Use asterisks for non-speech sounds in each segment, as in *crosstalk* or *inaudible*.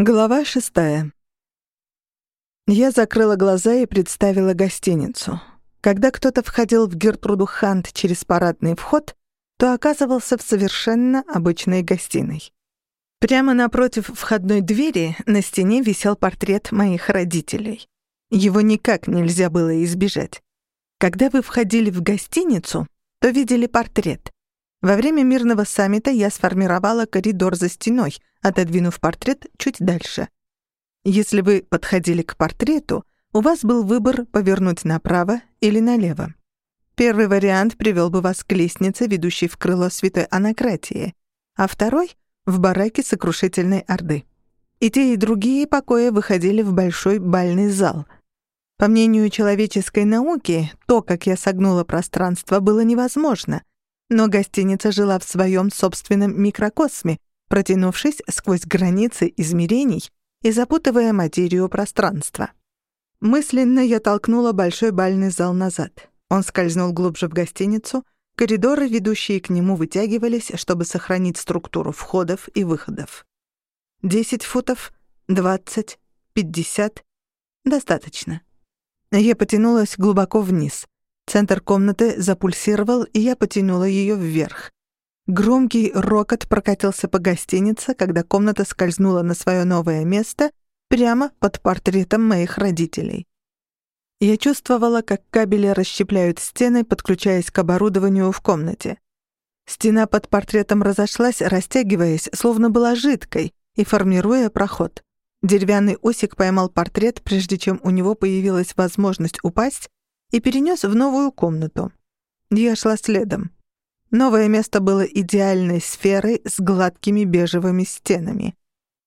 Глава шестая. Я закрыла глаза и представила гостиницу. Когда кто-то входил в Гертруду Хант через парадный вход, то оказывался в совершенно обычной гостиной. Прямо напротив входной двери на стене висел портрет моих родителей. Его никак нельзя было избежать. Когда вы входили в гостиницу, то видели портрет. Во время мирного саммита я сформировала коридор за стеной, отодвинув портрет чуть дальше. Если вы подходили к портрету, у вас был выбор повернуть направо или налево. Первый вариант привел бы вас к лестнице, ведущей в крыло Святой Анакратии, а второй — в бараке сокрушительной Орды. И те, и другие покои выходили в большой бальный зал. По мнению человеческой науки, то, как я согнула пространство, было невозможно — но гостиница жила в своем собственном микрокосме, протянувшись сквозь границы измерений и запутывая материю пространства. Мысленно я толкнула большой бальный зал назад. Он скользнул глубже в гостиницу, коридоры, ведущие к нему, вытягивались, чтобы сохранить структуру входов и выходов. Десять футов, двадцать, пятьдесят — достаточно. Я потянулась глубоко вниз — Центр комнаты запульсировал, и я потянула ее вверх. Громкий рокот прокатился по гостинице, когда комната скользнула на свое новое место прямо под портретом моих родителей. Я чувствовала, как кабели расщепляют стены, подключаясь к оборудованию в комнате. Стена под портретом разошлась, растягиваясь, словно была жидкой, и формируя проход. Деревянный усик поймал портрет, прежде чем у него появилась возможность упасть, и перенес в новую комнату. Я шла следом. Новое место было идеальной сферой с гладкими бежевыми стенами.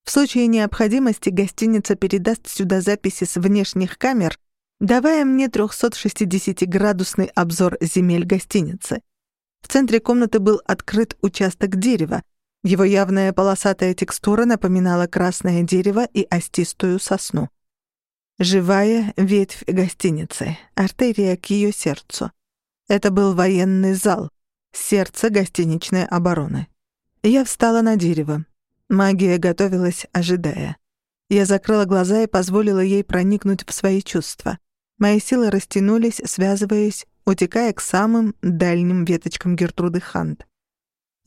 В случае необходимости гостиница передаст сюда записи с внешних камер, давая мне 360-градусный обзор земель гостиницы. В центре комнаты был открыт участок дерева. Его явная полосатая текстура напоминала красное дерево и остистую сосну. Живая ветвь гостиницы, артерия к ее сердцу. Это был военный зал, сердце гостиничной обороны. Я встала на дерево. Магия готовилась, ожидая. Я закрыла глаза и позволила ей проникнуть в свои чувства. Мои силы растянулись, связываясь, утекая к самым дальним веточкам Гертруды Хант.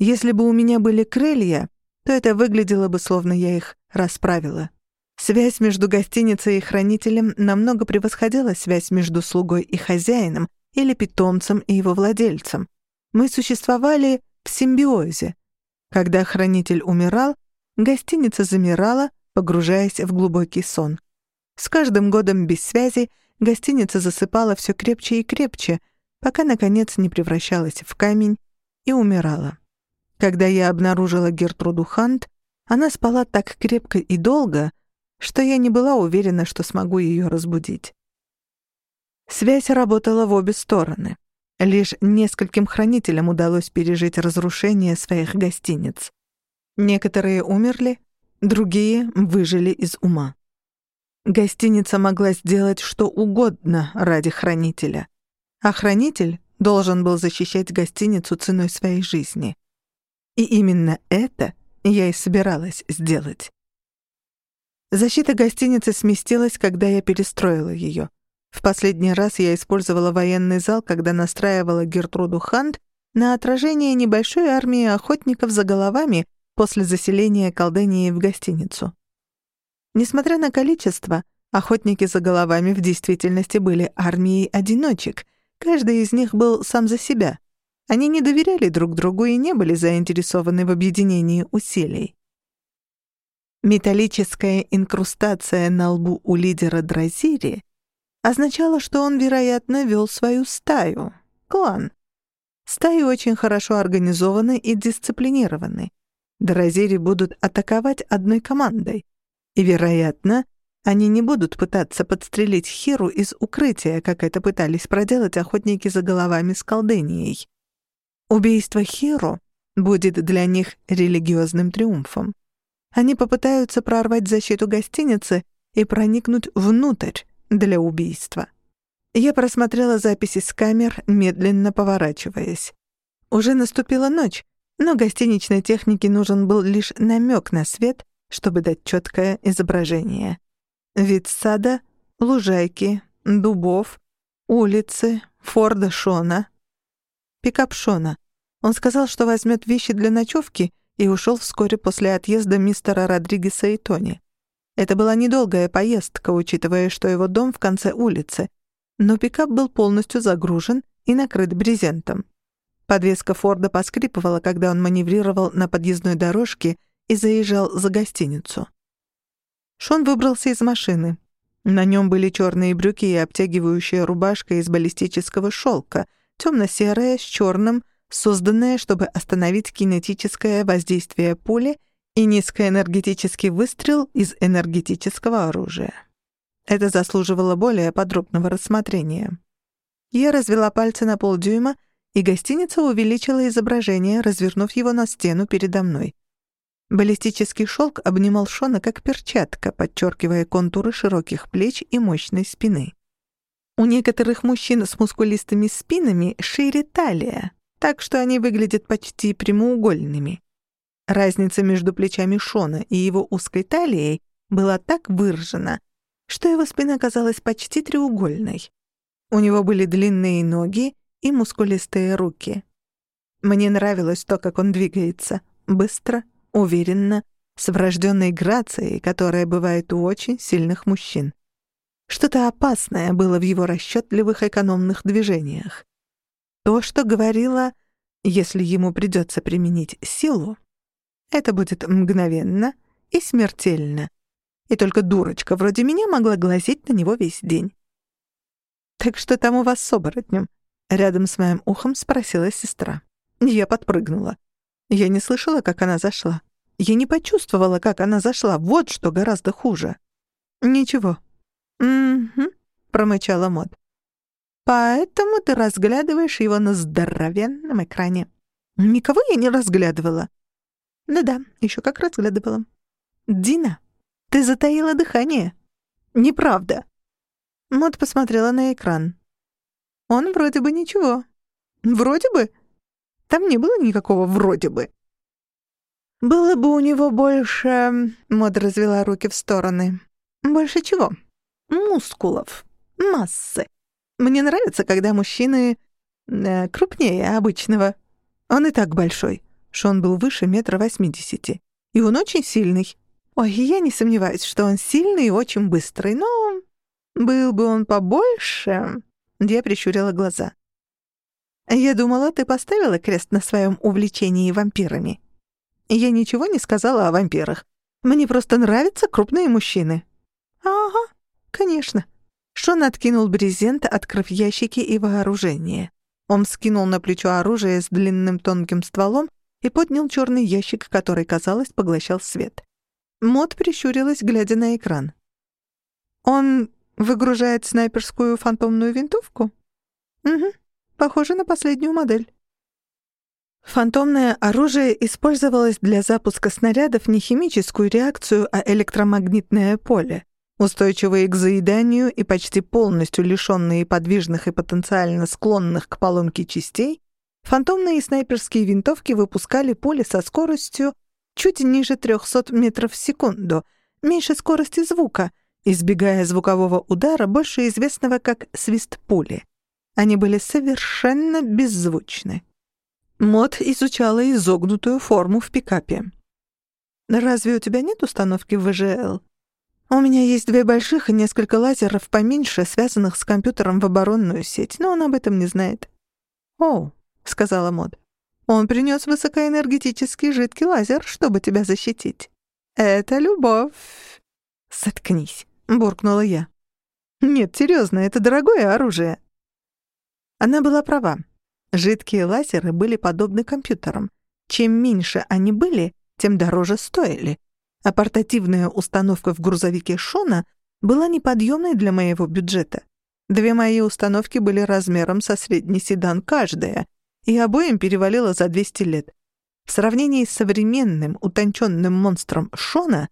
Если бы у меня были крылья, то это выглядело бы, словно я их расправила. Связь между гостиницей и хранителем намного превосходила связь между слугой и хозяином или питомцем и его владельцем. Мы существовали в симбиозе. Когда хранитель умирал, гостиница замирала, погружаясь в глубокий сон. С каждым годом без связи гостиница засыпала все крепче и крепче, пока, наконец, не превращалась в камень и умирала. Когда я обнаружила Гертруду Хант, она спала так крепко и долго — что я не была уверена, что смогу ее разбудить. Связь работала в обе стороны. Лишь нескольким хранителям удалось пережить разрушение своих гостиниц. Некоторые умерли, другие выжили из ума. Гостиница могла сделать что угодно ради хранителя, а хранитель должен был защищать гостиницу ценой своей жизни. И именно это я и собиралась сделать. Защита гостиницы сместилась, когда я перестроила ее. В последний раз я использовала военный зал, когда настраивала Гертруду Хант на отражение небольшой армии охотников за головами после заселения Колдении в гостиницу. Несмотря на количество, охотники за головами в действительности были армией одиночек. Каждый из них был сам за себя. Они не доверяли друг другу и не были заинтересованы в объединении усилий. Металлическая инкрустация на лбу у лидера Дразири означала, что он, вероятно, вел свою стаю, клан. Стаи очень хорошо организованы и дисциплинированы. Дразири будут атаковать одной командой. И, вероятно, они не будут пытаться подстрелить Хиру из укрытия, как это пытались проделать охотники за головами с колденией. Убийство Хиру будет для них религиозным триумфом. Они попытаются прорвать защиту гостиницы и проникнуть внутрь для убийства. Я просмотрела записи с камер, медленно поворачиваясь. Уже наступила ночь, но гостиничной технике нужен был лишь намек на свет, чтобы дать четкое изображение. Вид сада, лужайки, дубов, улицы, Форда Шона. Пикап Шона. Он сказал, что возьмет вещи для ночевки и ушел вскоре после отъезда мистера Родригеса и Тони. Это была недолгая поездка, учитывая, что его дом в конце улицы, но пикап был полностью загружен и накрыт брезентом. Подвеска Форда поскрипывала, когда он маневрировал на подъездной дорожке и заезжал за гостиницу. Шон выбрался из машины. На нем были черные брюки и обтягивающая рубашка из баллистического шелка, темно-серая, с черным, созданная, чтобы остановить кинетическое воздействие пули и низкоэнергетический выстрел из энергетического оружия. Это заслуживало более подробного рассмотрения. Я развела пальцы на полдюйма, и гостиница увеличила изображение, развернув его на стену передо мной. Баллистический шелк обнимал Шона как перчатка, подчеркивая контуры широких плеч и мощной спины. У некоторых мужчин с мускулистыми спинами шире талия, так что они выглядят почти прямоугольными. Разница между плечами Шона и его узкой талией была так выражена, что его спина казалась почти треугольной. У него были длинные ноги и мускулистые руки. Мне нравилось то, как он двигается. Быстро, уверенно, с врожденной грацией, которая бывает у очень сильных мужчин. Что-то опасное было в его расчетливых экономных движениях. То, что говорило, если ему придется применить силу, это будет мгновенно и смертельно. И только дурочка вроде меня могла глазеть на него весь день. «Так что там у вас с оборотнем?» Рядом с моим ухом спросила сестра. Я подпрыгнула. Я не слышала, как она зашла. Я не почувствовала, как она зашла. Вот что гораздо хуже. «Ничего». «Угу», — промычала Мод. «Поэтому ты разглядываешь его на здоровенном экране». «Никого я не разглядывала». «Да-да, еще как разглядывала». «Дина, ты затаила дыхание». «Неправда». Мод посмотрела на экран. Он вроде бы ничего. Вроде бы. Там не было никакого «вроде бы». «Было бы у него больше...» — Мод развела руки в стороны. «Больше чего? Мускулов. Массы. Мне нравится, когда мужчины... Э, крупнее обычного. Он и так большой. Шон был выше метра восьмидесяти. И он очень сильный. Ой, я не сомневаюсь, что он сильный и очень быстрый, но был бы он побольше...» Я прищурила глаза. «Я думала, ты поставила крест на своем увлечении вампирами. Я ничего не сказала о вампирах. Мне просто нравятся крупные мужчины». «Ага, конечно». Шон откинул брезент, открыв ящики и вооружение. Он скинул на плечо оружие с длинным тонким стволом и поднял черный ящик, который, казалось, поглощал свет. Мод прищурилась, глядя на экран. «Он Выгружает снайперскую фантомную винтовку? Угу, похоже на последнюю модель. Фантомное оружие использовалось для запуска снарядов не химическую реакцию, а электромагнитное поле. Устойчивые к заеданию и почти полностью лишенные подвижных и потенциально склонных к поломке частей, фантомные снайперские винтовки выпускали пули со скоростью чуть ниже 300 метров в секунду, меньше скорости звука — избегая звукового удара, больше известного как свист пули. Они были совершенно беззвучны. Мод изучала изогнутую форму в пикапе. «Разве у тебя нет установки ВЖЛ?» «У меня есть две больших и несколько лазеров поменьше, связанных с компьютером в оборонную сеть, но он об этом не знает». «О», — сказала Мод, — «он принес высокоэнергетический жидкий лазер, чтобы тебя защитить». «Это любовь». «Заткнись». — буркнула я. «Нет, серьезно, это дорогое оружие». Она была права. Жидкие лазеры были подобны компьютерам. Чем меньше они были, тем дороже стоили. А портативная установка в грузовике Шона была неподъемной для моего бюджета. Две мои установки были размером со средний седан каждая, и обоим перевалило за 200 лет. В сравнении с современным, утонченным монстром Шона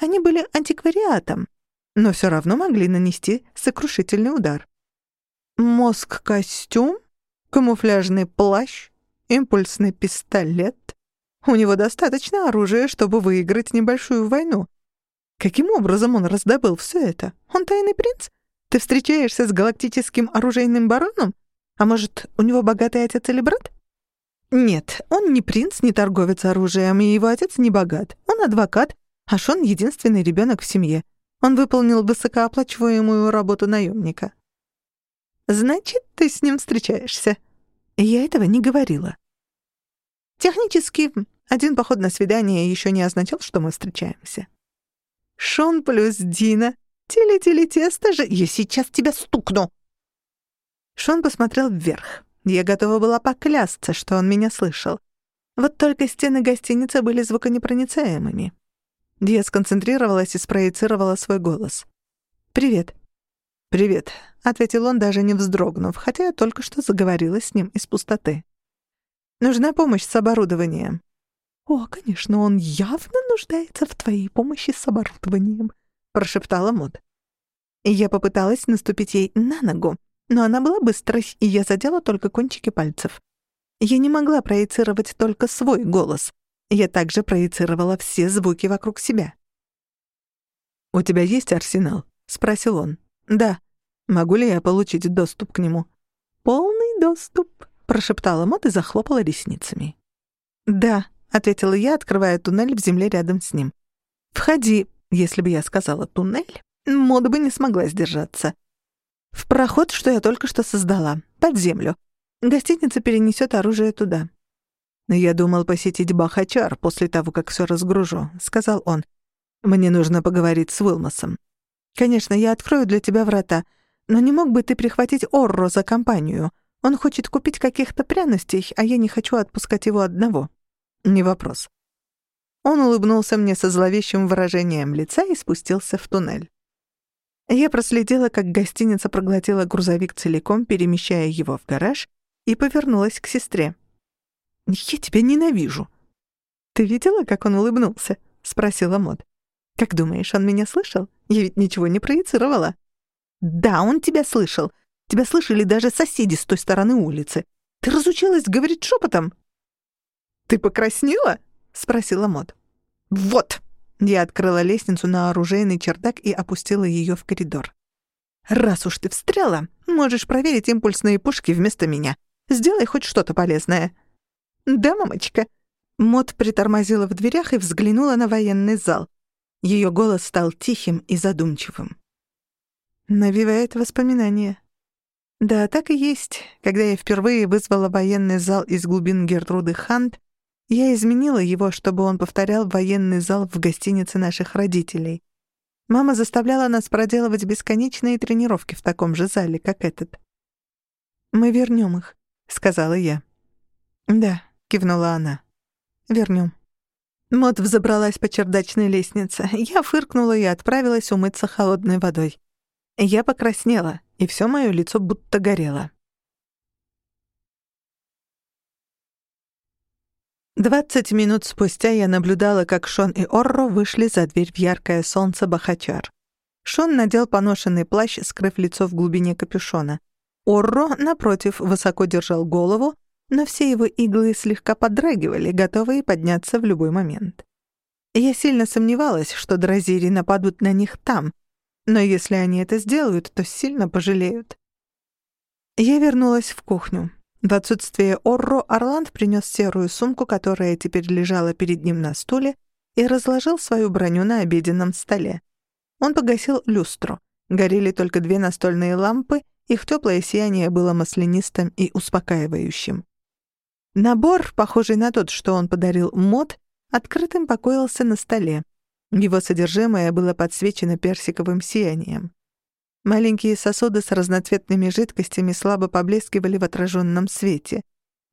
они были антиквариатом, но все равно могли нанести сокрушительный удар. Мозг-костюм, камуфляжный плащ, импульсный пистолет. У него достаточно оружия, чтобы выиграть небольшую войну. Каким образом он раздобыл все это? Он тайный принц? Ты встречаешься с галактическим оружейным бароном? А может, у него богатый отец или брат? Нет, он не принц, не торговец оружием, и его отец не богат. Он адвокат, а Шон — единственный ребенок в семье. Он выполнил высокооплачиваемую работу наемника. «Значит, ты с ним встречаешься?» Я этого не говорила. Технически, один поход на свидание еще не означал, что мы встречаемся. Шон плюс Дина. Теле-теле-тесто же. Я сейчас тебя стукну. Шон посмотрел вверх. Я готова была поклясться, что он меня слышал. Вот только стены гостиницы были звуконепроницаемыми. Я сконцентрировалась и спроецировала свой голос. «Привет». «Привет», — ответил он, даже не вздрогнув, хотя я только что заговорила с ним из пустоты. «Нужна помощь с оборудованием». «О, конечно, он явно нуждается в твоей помощи с оборудованием», — прошептала Мод. Я попыталась наступить ей на ногу, но она была быстрой, и я задела только кончики пальцев. Я не могла проецировать только свой голос. Я также проецировала все звуки вокруг себя. «У тебя есть арсенал?» — спросил он. «Да. Могу ли я получить доступ к нему?» «Полный доступ», — прошептала Мот и захлопала ресницами. «Да», — ответила я, открывая туннель в земле рядом с ним. «Входи», если бы я сказала «туннель», Мода бы не смогла сдержаться. В проход, что я только что создала, под землю. Гостиница перенесет оружие туда. «Я думал посетить Бахачар после того, как все разгружу», — сказал он. «Мне нужно поговорить с Уилмосом. Конечно, я открою для тебя врата, но не мог бы ты прихватить Орро за компанию? Он хочет купить каких-то пряностей, а я не хочу отпускать его одного». «Не вопрос». Он улыбнулся мне со зловещим выражением лица и спустился в туннель. Я проследила, как гостиница проглотила грузовик целиком, перемещая его в гараж, и повернулась к сестре. «Я тебя ненавижу». «Ты видела, как он улыбнулся?» — спросила Мод. «Как думаешь, он меня слышал? Я ведь ничего не проецировала». «Да, он тебя слышал. Тебя слышали даже соседи с той стороны улицы. Ты разучилась говорить шепотом?» «Ты покраснела?» — спросила Мод. «Вот!» Я открыла лестницу на оружейный чердак и опустила ее в коридор. «Раз уж ты встряла, можешь проверить импульсные пушки вместо меня. Сделай хоть что-то полезное». «Да, мамочка». Мот притормозила в дверях и взглянула на военный зал. Ее голос стал тихим и задумчивым. Навевает воспоминания. Да, так и есть. Когда я впервые вызвала военный зал из глубин Гертруды Хант, я изменила его, чтобы он повторял военный зал в гостинице наших родителей. Мама заставляла нас проделывать бесконечные тренировки в таком же зале, как этот. «Мы вернем их», — сказала я. «Да», — кивнула она. Вернем. Мот взобралась по чердачной лестнице. Я фыркнула и отправилась умыться холодной водой. Я покраснела, и все мое лицо будто горело. Двадцать минут спустя я наблюдала, как Шон и Орро вышли за дверь в яркое солнце Бахачар. Шон надел поношенный плащ, скрыв лицо в глубине капюшона. Орро, напротив, высоко держал голову, но все его иглы слегка подрагивали, готовые подняться в любой момент. Я сильно сомневалась, что дразири нападут на них там, но если они это сделают, то сильно пожалеют. Я вернулась в кухню. В отсутствие Орро Орланд принес серую сумку, которая теперь лежала перед ним на стуле, и разложил свою броню на обеденном столе. Он погасил люстру. Горели только две настольные лампы, их теплое сияние было маслянистым и успокаивающим. Набор, похожий на тот, что он подарил Мод, открытым покоился на столе. Его содержимое было подсвечено персиковым сиянием. Маленькие сосуды с разноцветными жидкостями слабо поблескивали в отраженном свете.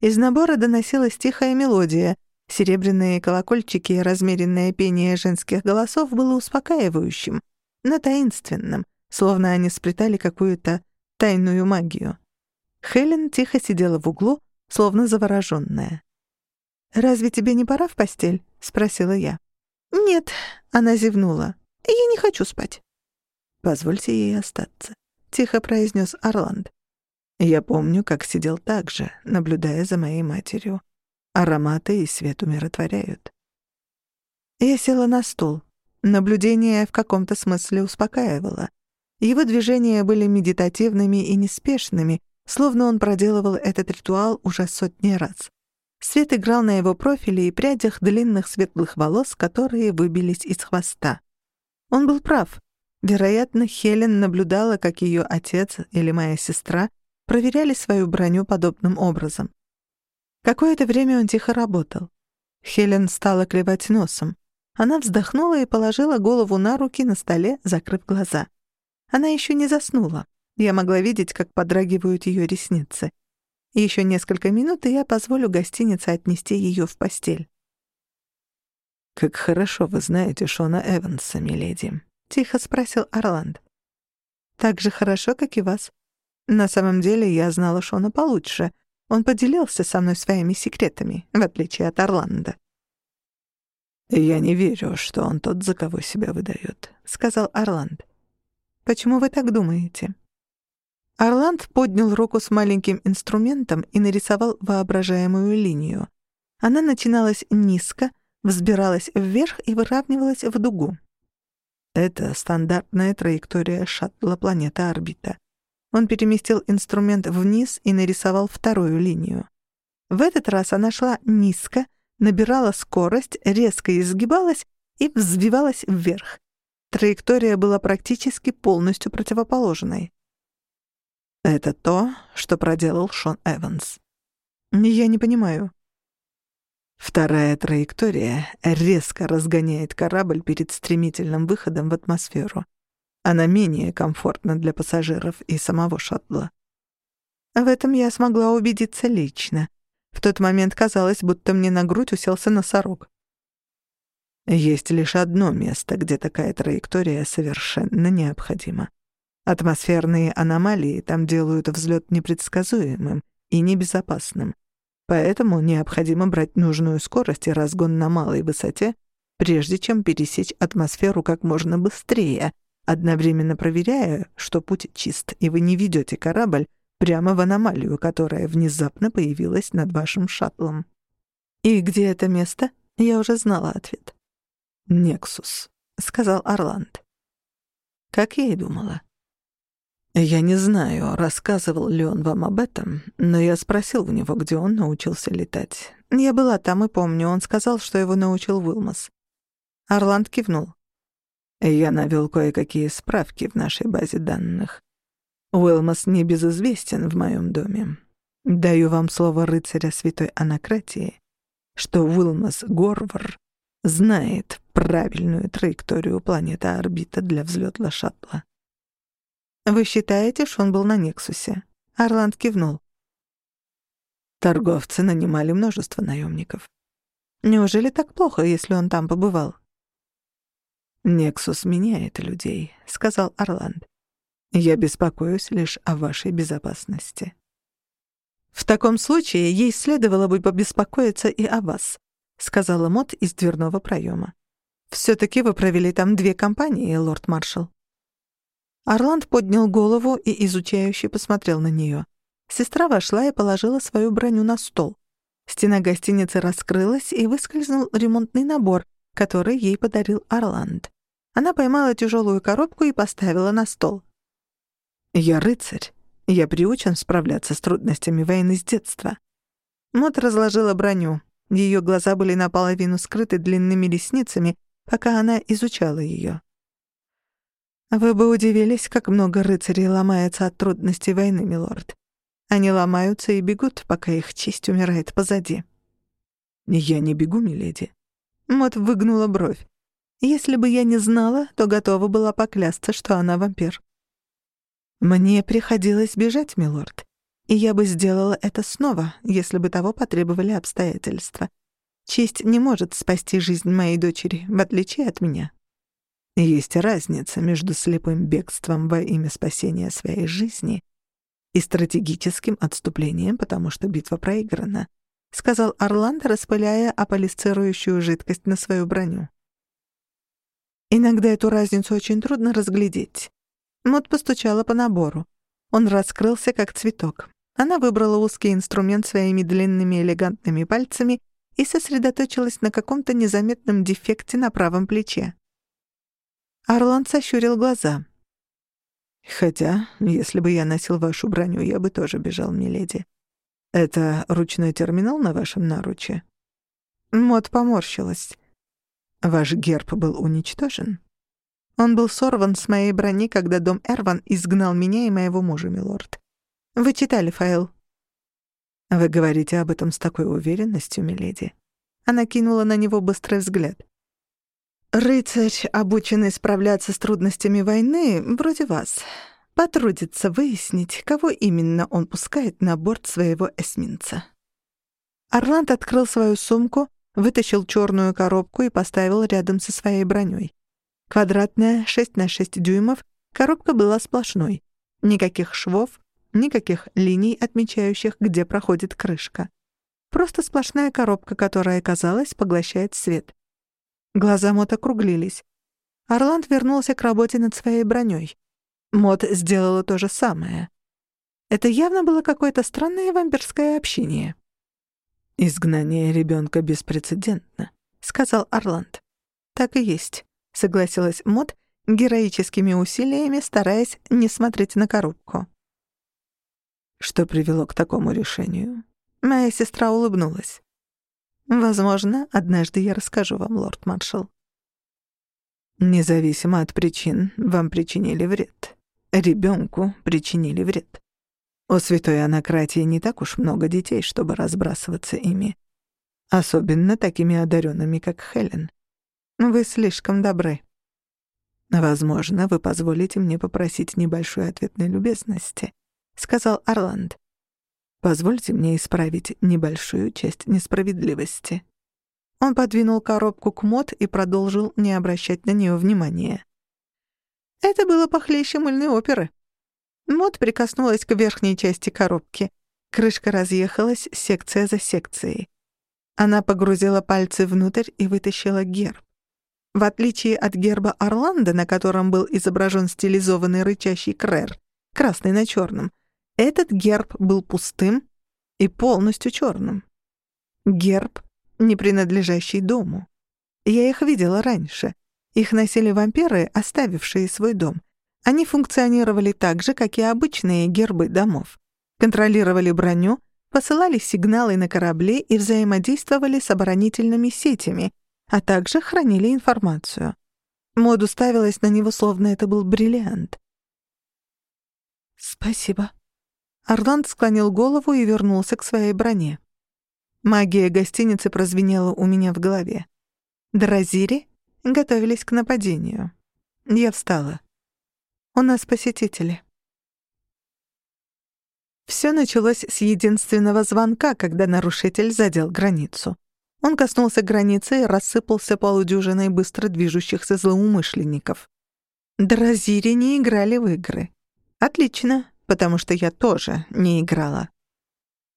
Из набора доносилась тихая мелодия. Серебряные колокольчики и размеренное пение женских голосов было успокаивающим, но таинственным, словно они сплетали какую-то тайную магию. Хелен тихо сидела в углу, словно заворожённая. «Разве тебе не пора в постель?» — спросила я. «Нет», — она зевнула. «Я не хочу спать». «Позвольте ей остаться», — тихо произнес Орланд. Я помню, как сидел так же, наблюдая за моей матерью. Ароматы и свет умиротворяют. Я села на стул. Наблюдение в каком-то смысле успокаивало. Его движения были медитативными и неспешными, словно он проделывал этот ритуал уже сотни раз. Свет играл на его профиле и прядях длинных светлых волос, которые выбились из хвоста. Он был прав. Вероятно, Хелен наблюдала, как ее отец или моя сестра проверяли свою броню подобным образом. Какое-то время он тихо работал. Хелен стала клевать носом. Она вздохнула и положила голову на руки на столе, закрыв глаза. Она еще не заснула. Я могла видеть, как подрагивают ее ресницы. Еще несколько минут, и я позволю гостинице отнести ее в постель. «Как хорошо вы знаете Шона Эванса, миледи», — тихо спросил Орланд. «Так же хорошо, как и вас. На самом деле я знала Шона получше. Он поделился со мной своими секретами, в отличие от Орландо». «Я не верю, что он тот, за кого себя выдает», — сказал Орланд. «Почему вы так думаете?» Орланд поднял руку с маленьким инструментом и нарисовал воображаемую линию. Она начиналась низко, взбиралась вверх и выравнивалась в дугу. Это стандартная траектория шаттла планета-орбита. Он переместил инструмент вниз и нарисовал вторую линию. В этот раз она шла низко, набирала скорость, резко изгибалась и взбивалась вверх. Траектория была практически полностью противоположной. Это то, что проделал Шон Эванс. Я не понимаю. Вторая траектория резко разгоняет корабль перед стремительным выходом в атмосферу. Она менее комфортна для пассажиров и самого шаттла. В этом я смогла убедиться лично. В тот момент казалось, будто мне на грудь уселся носорог. Есть лишь одно место, где такая траектория совершенно необходима. Атмосферные аномалии там делают взлет непредсказуемым и небезопасным. Поэтому необходимо брать нужную скорость и разгон на малой высоте, прежде чем пересечь атмосферу как можно быстрее, одновременно проверяя, что путь чист, и вы не ведете корабль прямо в аномалию, которая внезапно появилась над вашим шаттлом. «И где это место?» Я уже знала ответ. «Нексус», — сказал Орланд. Как я и думала. Я не знаю, рассказывал ли он вам об этом, но я спросил у него, где он научился летать. Я была там и помню, он сказал, что его научил Уилмас. Орланд кивнул. Я навел кое-какие справки в нашей базе данных. Уилмас не безызвестен в моем доме. Даю вам слово рыцаря святой анакратии, что Уилмас Горвар знает правильную траекторию планеты-орбита для взлета шаттла. «Вы считаете, что он был на Нексусе?» Орланд кивнул. Торговцы нанимали множество наемников. Неужели так плохо, если он там побывал? «Нексус меняет людей», — сказал Орланд. «Я беспокоюсь лишь о вашей безопасности». «В таком случае ей следовало бы побеспокоиться и о вас», — сказала Мот из дверного проема. «Все-таки вы провели там две компании, лорд-маршал». Орланд поднял голову и изучающе посмотрел на нее. Сестра вошла и положила свою броню на стол. Стена гостиницы раскрылась, и выскользнул ремонтный набор, который ей подарил Орланд. Она поймала тяжелую коробку и поставила на стол. «Я рыцарь. Я приучен справляться с трудностями войны с детства». Мот разложила броню. Ее глаза были наполовину скрыты длинными ресницами, пока она изучала ее. Вы бы удивились, как много рыцарей ломается от трудностей войны, милорд. Они ломаются и бегут, пока их честь умирает позади. Я не бегу, миледи. Мот выгнула бровь. Если бы я не знала, то готова была поклясться, что она вампир. Мне приходилось бежать, милорд, и я бы сделала это снова, если бы того потребовали обстоятельства. Честь не может спасти жизнь моей дочери, в отличие от меня. Есть разница между слепым бегством во имя спасения своей жизни и стратегическим отступлением, потому что битва проиграна, сказал Орланд, распыляя аполисцирующую жидкость на свою броню. Иногда эту разницу очень трудно разглядеть. Мот постучала по набору. Он раскрылся, как цветок. Она выбрала узкий инструмент своими длинными элегантными пальцами и сосредоточилась на каком-то незаметном дефекте на правом плече. Орланд сощурил глаза. «Хотя, если бы я носил вашу броню, я бы тоже бежал, миледи. Это ручной терминал на вашем наруче?» Мод поморщилась. «Ваш герб был уничтожен?» «Он был сорван с моей брони, когда дом Эрван изгнал меня и моего мужа, милорд. Вы читали файл?» «Вы говорите об этом с такой уверенностью, миледи?» Она кинула на него быстрый взгляд. Рыцарь, обученный справляться с трудностями войны, вроде вас, потрудится выяснить, кого именно он пускает на борт своего эсминца. Орланд открыл свою сумку, вытащил черную коробку и поставил рядом со своей броней. Квадратная, 6 на 6 дюймов, коробка была сплошной. Никаких швов, никаких линий, отмечающих, где проходит крышка. Просто сплошная коробка, которая, казалось, поглощает свет. Глаза Мот округлились. Орланд вернулся к работе над своей броней. Мот сделала то же самое. Это явно было какое-то странное вампирское общение. «Изгнание ребенка беспрецедентно», — сказал Орланд. «Так и есть», — согласилась Мот, героическими усилиями стараясь не смотреть на коробку. «Что привело к такому решению?» Моя сестра улыбнулась. Возможно, однажды я расскажу вам, лорд-маршал. Независимо от причин, вам причинили вред. Ребенку причинили вред. У святой анакратии не так уж много детей, чтобы разбрасываться ими. Особенно такими одаренными, как Хелен. Вы слишком добры. Возможно, вы позволите мне попросить небольшой ответной любезности, сказал Орланд. Позвольте мне исправить небольшую часть несправедливости». Он подвинул коробку к Мот и продолжил не обращать на нее внимания. Это было похлеще мыльной оперы. Мот прикоснулась к верхней части коробки. Крышка разъехалась секция за секцией. Она погрузила пальцы внутрь и вытащила герб. В отличие от герба Орландо, на котором был изображен стилизованный рычащий крэр, красный на черном, этот герб был пустым и полностью черным. Герб, не принадлежащий дому. Я их видела раньше. Их носили вампиры, оставившие свой дом. Они функционировали так же, как и обычные гербы домов. Контролировали броню, посылали сигналы на корабли и взаимодействовали с оборонительными сетями, а также хранили информацию. Моду ставилась на него, словно это был бриллиант. «Спасибо», Орланд склонил голову и вернулся к своей броне. Магия гостиницы прозвенела у меня в голове. Дразири готовились к нападению. Я встала. «У нас посетители». Все началось с единственного звонка, когда нарушитель задел границу. Он коснулся границы и рассыпался полудюжиной быстро движущихся злоумышленников. Дразири не играли в игры. Отлично, потому что я тоже не играла.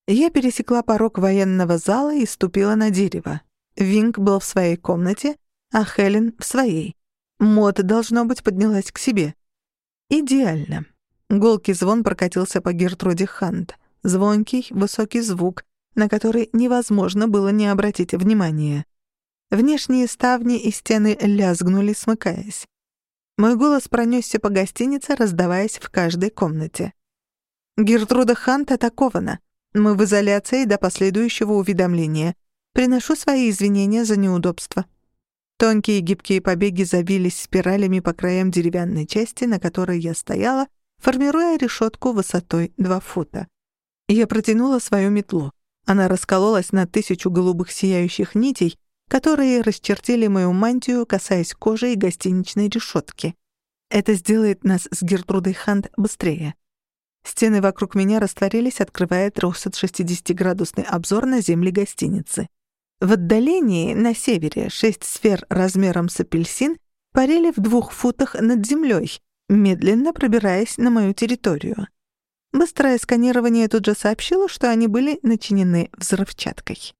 Я пересекла порог военного зала и ступила на дерево. Винг был в своей комнате, а Хелен — в своей. Мод, должно быть, поднялась к себе. Идеально. Голкий звон прокатился по Гертруде Хант. Звонкий, высокий звук, на который невозможно было не обратить внимания. Внешние ставни и стены лязгнули, смыкаясь. Мой голос пронесся по гостинице, раздаваясь в каждой комнате. Гертруда Хант атакована. Мы в изоляции до последующего уведомления. Приношу свои извинения за неудобства». Тонкие гибкие побеги забились спиралями по краям деревянной части, на которой я стояла, формируя решетку высотой 2 фута. Я протянула свою метлу. Она раскололась на тысячу голубых сияющих нитей, которые расчертили мою мантию, касаясь кожи и гостиничной решетки. Это сделает нас с Гертрудой Хант быстрее. Стены вокруг меня растворились, открывая 360-градусный обзор на земли гостиницы. В отдалении, на севере, шесть сфер размером с апельсин парили в двух футах над землей, медленно пробираясь на мою территорию. Быстрое сканирование тут же сообщило, что они были начинены взрывчаткой.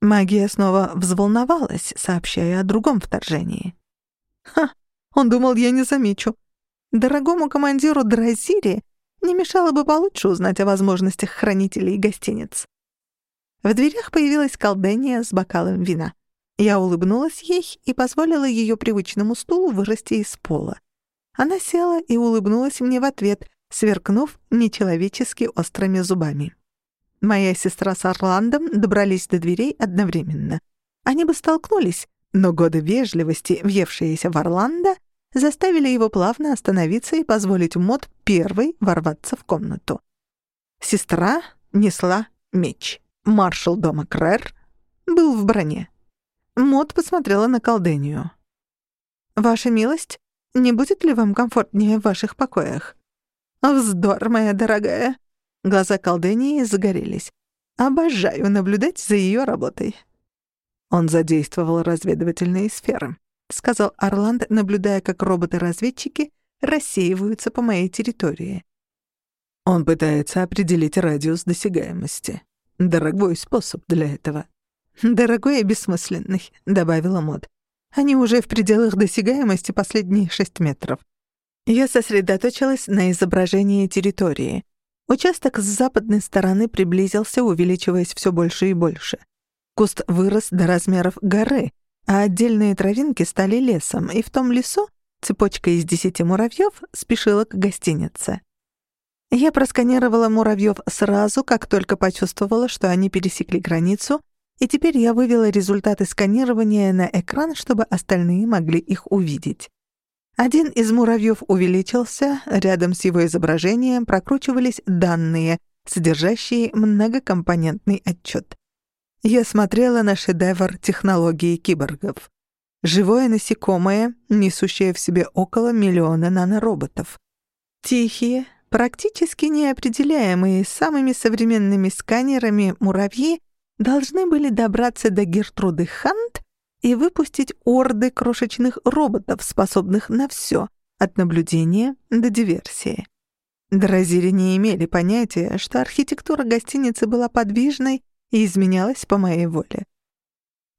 Магия снова взволновалась, сообщая о другом вторжении. Ха, он думал, я не замечу. Дорогому командиру Дразири Не мешало бы получше узнать о возможностях хранителей гостиниц. В дверях появилась колдения с бокалом вина. Я улыбнулась ей и позволила ее привычному стулу вырасти из пола. Она села и улыбнулась мне в ответ, сверкнув нечеловечески острыми зубами. Моя сестра с Орландом добрались до дверей одновременно. Они бы столкнулись, но годы вежливости, въевшиеся в Орландо, заставили его плавно остановиться и позволить Мод первой ворваться в комнату. Сестра несла меч. Маршал дома Крэр был в броне. Мод посмотрела на колдению. «Ваша милость, не будет ли вам комфортнее в ваших покоях?» «Вздор, моя дорогая!» Глаза колдении загорелись. «Обожаю наблюдать за ее работой». Он задействовал разведывательные сферы. — сказал Орланд, наблюдая, как роботы-разведчики рассеиваются по моей территории. «Он пытается определить радиус досягаемости. Дорогой способ для этого». «Дорогой и бессмысленный», — добавила Мод. «Они уже в пределах досягаемости последние шесть метров». Я сосредоточилась на изображении территории. Участок с западной стороны приблизился, увеличиваясь все больше и больше. Куст вырос до размеров горы, а отдельные травинки стали лесом, и в том лесу цепочка из десяти муравьёв спешила к гостинице. Я просканировала муравьёв сразу, как только почувствовала, что они пересекли границу, и теперь я вывела результаты сканирования на экран, чтобы остальные могли их увидеть. Один из муравьёв увеличился, рядом с его изображением прокручивались данные, содержащие многокомпонентный отчёт. Я смотрела на шедевр технологии киборгов. Живое насекомое, несущее в себе около миллиона нанороботов. Тихие, практически неопределяемые самыми современными сканерами муравьи должны были добраться до Гертруды Хант и выпустить орды крошечных роботов, способных на все, от наблюдения до диверсии. Дразири не имели понятия, что архитектура гостиницы была подвижной и изменялась по моей воле.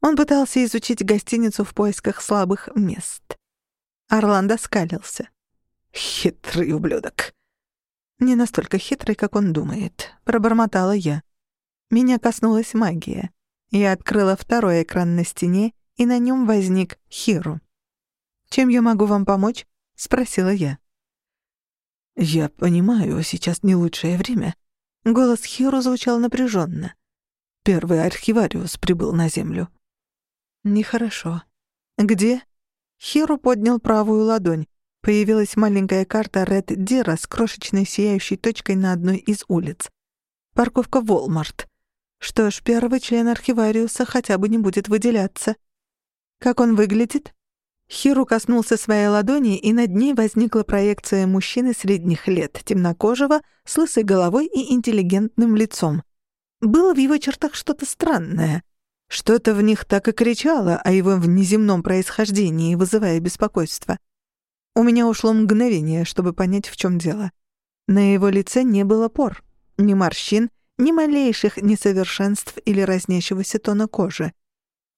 Он пытался изучить гостиницу в поисках слабых мест. Орландо скалился. «Хитрый ублюдок!» «Не настолько хитрый, как он думает», — пробормотала я. Меня коснулась магия. Я открыла второй экран на стене, и на нем возник Хиру. «Чем я могу вам помочь?» — спросила я. «Я понимаю, сейчас не лучшее время». Голос Хиру звучал напряженно. Первый архивариус прибыл на Землю. Нехорошо. Где? Хиру поднял правую ладонь. Появилась маленькая карта Ред Дира с крошечной сияющей точкой на одной из улиц. Парковка Волмарт. Что ж, первый член архивариуса хотя бы не будет выделяться. Как он выглядит? Хиру коснулся своей ладони, и над ней возникла проекция мужчины средних лет, темнокожего, с лысой головой и интеллигентным лицом. Было в его чертах что-то странное. Что-то в них так и кричало о его внеземном происхождении, вызывая беспокойство. У меня ушло мгновение, чтобы понять, в чем дело. На его лице не было пор, ни морщин, ни малейших несовершенств или разнящегося тона кожи.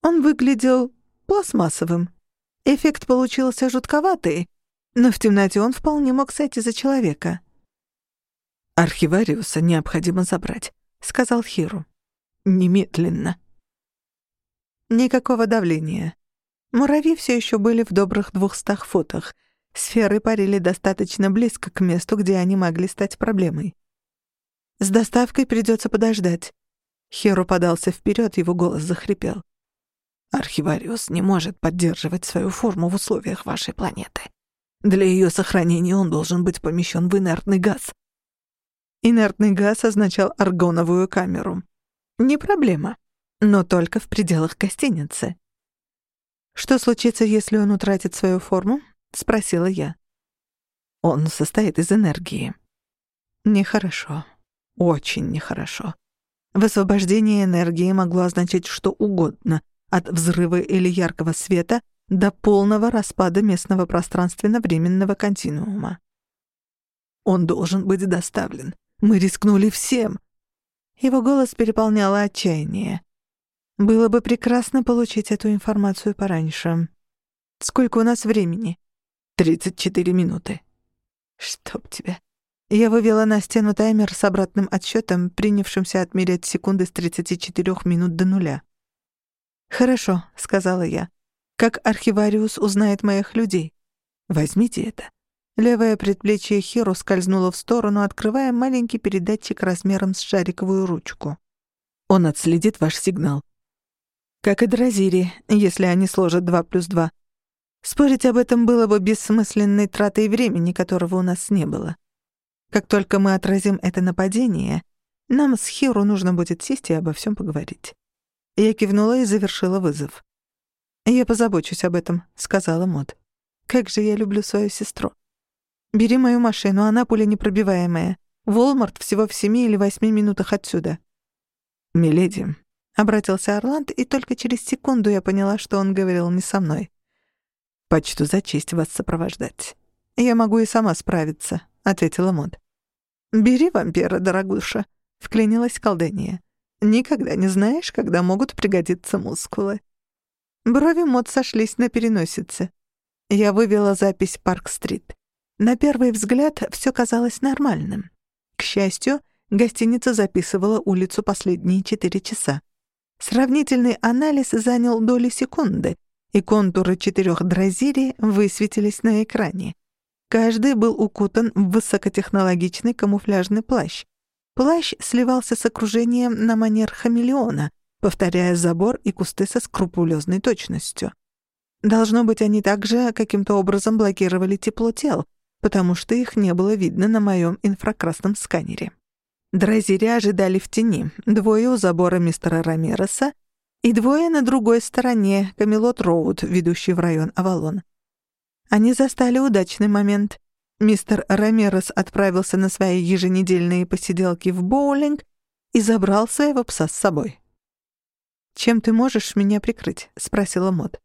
Он выглядел пластмассовым. Эффект получился жутковатый, но в темноте он вполне мог сойти за человека. «Архивариуса необходимо забрать», сказал Хиру. Немедленно. Никакого давления. Муравьи все еще были в добрых двухстах футах. Сферы парили достаточно близко к месту, где они могли стать проблемой. С доставкой придется подождать. Хиру подался вперед, его голос захрипел. Архивариус не может поддерживать свою форму в условиях вашей планеты. Для ее сохранения он должен быть помещен в инертный газ. Инертный газ означал аргоновую камеру. Не проблема, но только в пределах гостиницы. «Что случится, если он утратит свою форму?» — спросила я. «Он состоит из энергии». «Нехорошо. Очень нехорошо. Высвобождение энергии могло означать что угодно, от взрыва или яркого света до полного распада местного пространственно-временного континуума. Он должен быть доставлен. Мы рискнули всем. Его голос переполняло отчаяние. Было бы прекрасно получить эту информацию пораньше. Сколько у нас времени? Тридцать четыре минуты. Чтоб тебя. Я вывела на стену таймер с обратным отсчетом, принявшимся отмерять секунды с 34 минут до нуля. «Хорошо», — сказала я. «Как архивариус узнает моих людей?» «Возьмите это». Левое предплечье Хиру скользнуло в сторону, открывая маленький передатчик размером с шариковую ручку. «Он отследит ваш сигнал». «Как и Дразири, если они сложат два плюс два. Спорить об этом было бы бессмысленной тратой времени, которого у нас не было. Как только мы отразим это нападение, нам с Хиру нужно будет сесть и обо всем поговорить». Я кивнула и завершила вызов. «Я позабочусь об этом», — сказала Мод. «Как же я люблю свою сестру. Бери мою машину, она пуля непробиваемая. Волмарт всего в семи или восьми минутах отсюда». «Миледи», — обратился Орланд, и только через секунду я поняла, что он говорил не со мной. «Почту за честь вас сопровождать. Я могу и сама справиться», — ответила Мод. «Бери вампира, дорогуша», — вклинилась колдения. «Никогда не знаешь, когда могут пригодиться мускулы». Брови Мод сошлись на переносице. Я вывела запись Парк-стрит. На первый взгляд все казалось нормальным. К счастью, гостиница записывала улицу последние четыре часа. Сравнительный анализ занял доли секунды, и контуры четырех дразирий высветились на экране. Каждый был укутан в высокотехнологичный камуфляжный плащ. Плащ сливался с окружением на манер хамелеона, повторяя забор и кусты со скрупулезной точностью. Должно быть, они также каким-то образом блокировали тепло тел, потому что их не было видно на моем инфракрасном сканере. Дразири ожидали в тени, двое у забора мистера Рамероса и двое на другой стороне, Камелот Роуд, ведущий в район Авалон. Они застали удачный момент. Мистер Рамерес отправился на свои еженедельные посиделки в боулинг и забрал своего пса с собой. «Чем ты можешь меня прикрыть?» — спросила Мод.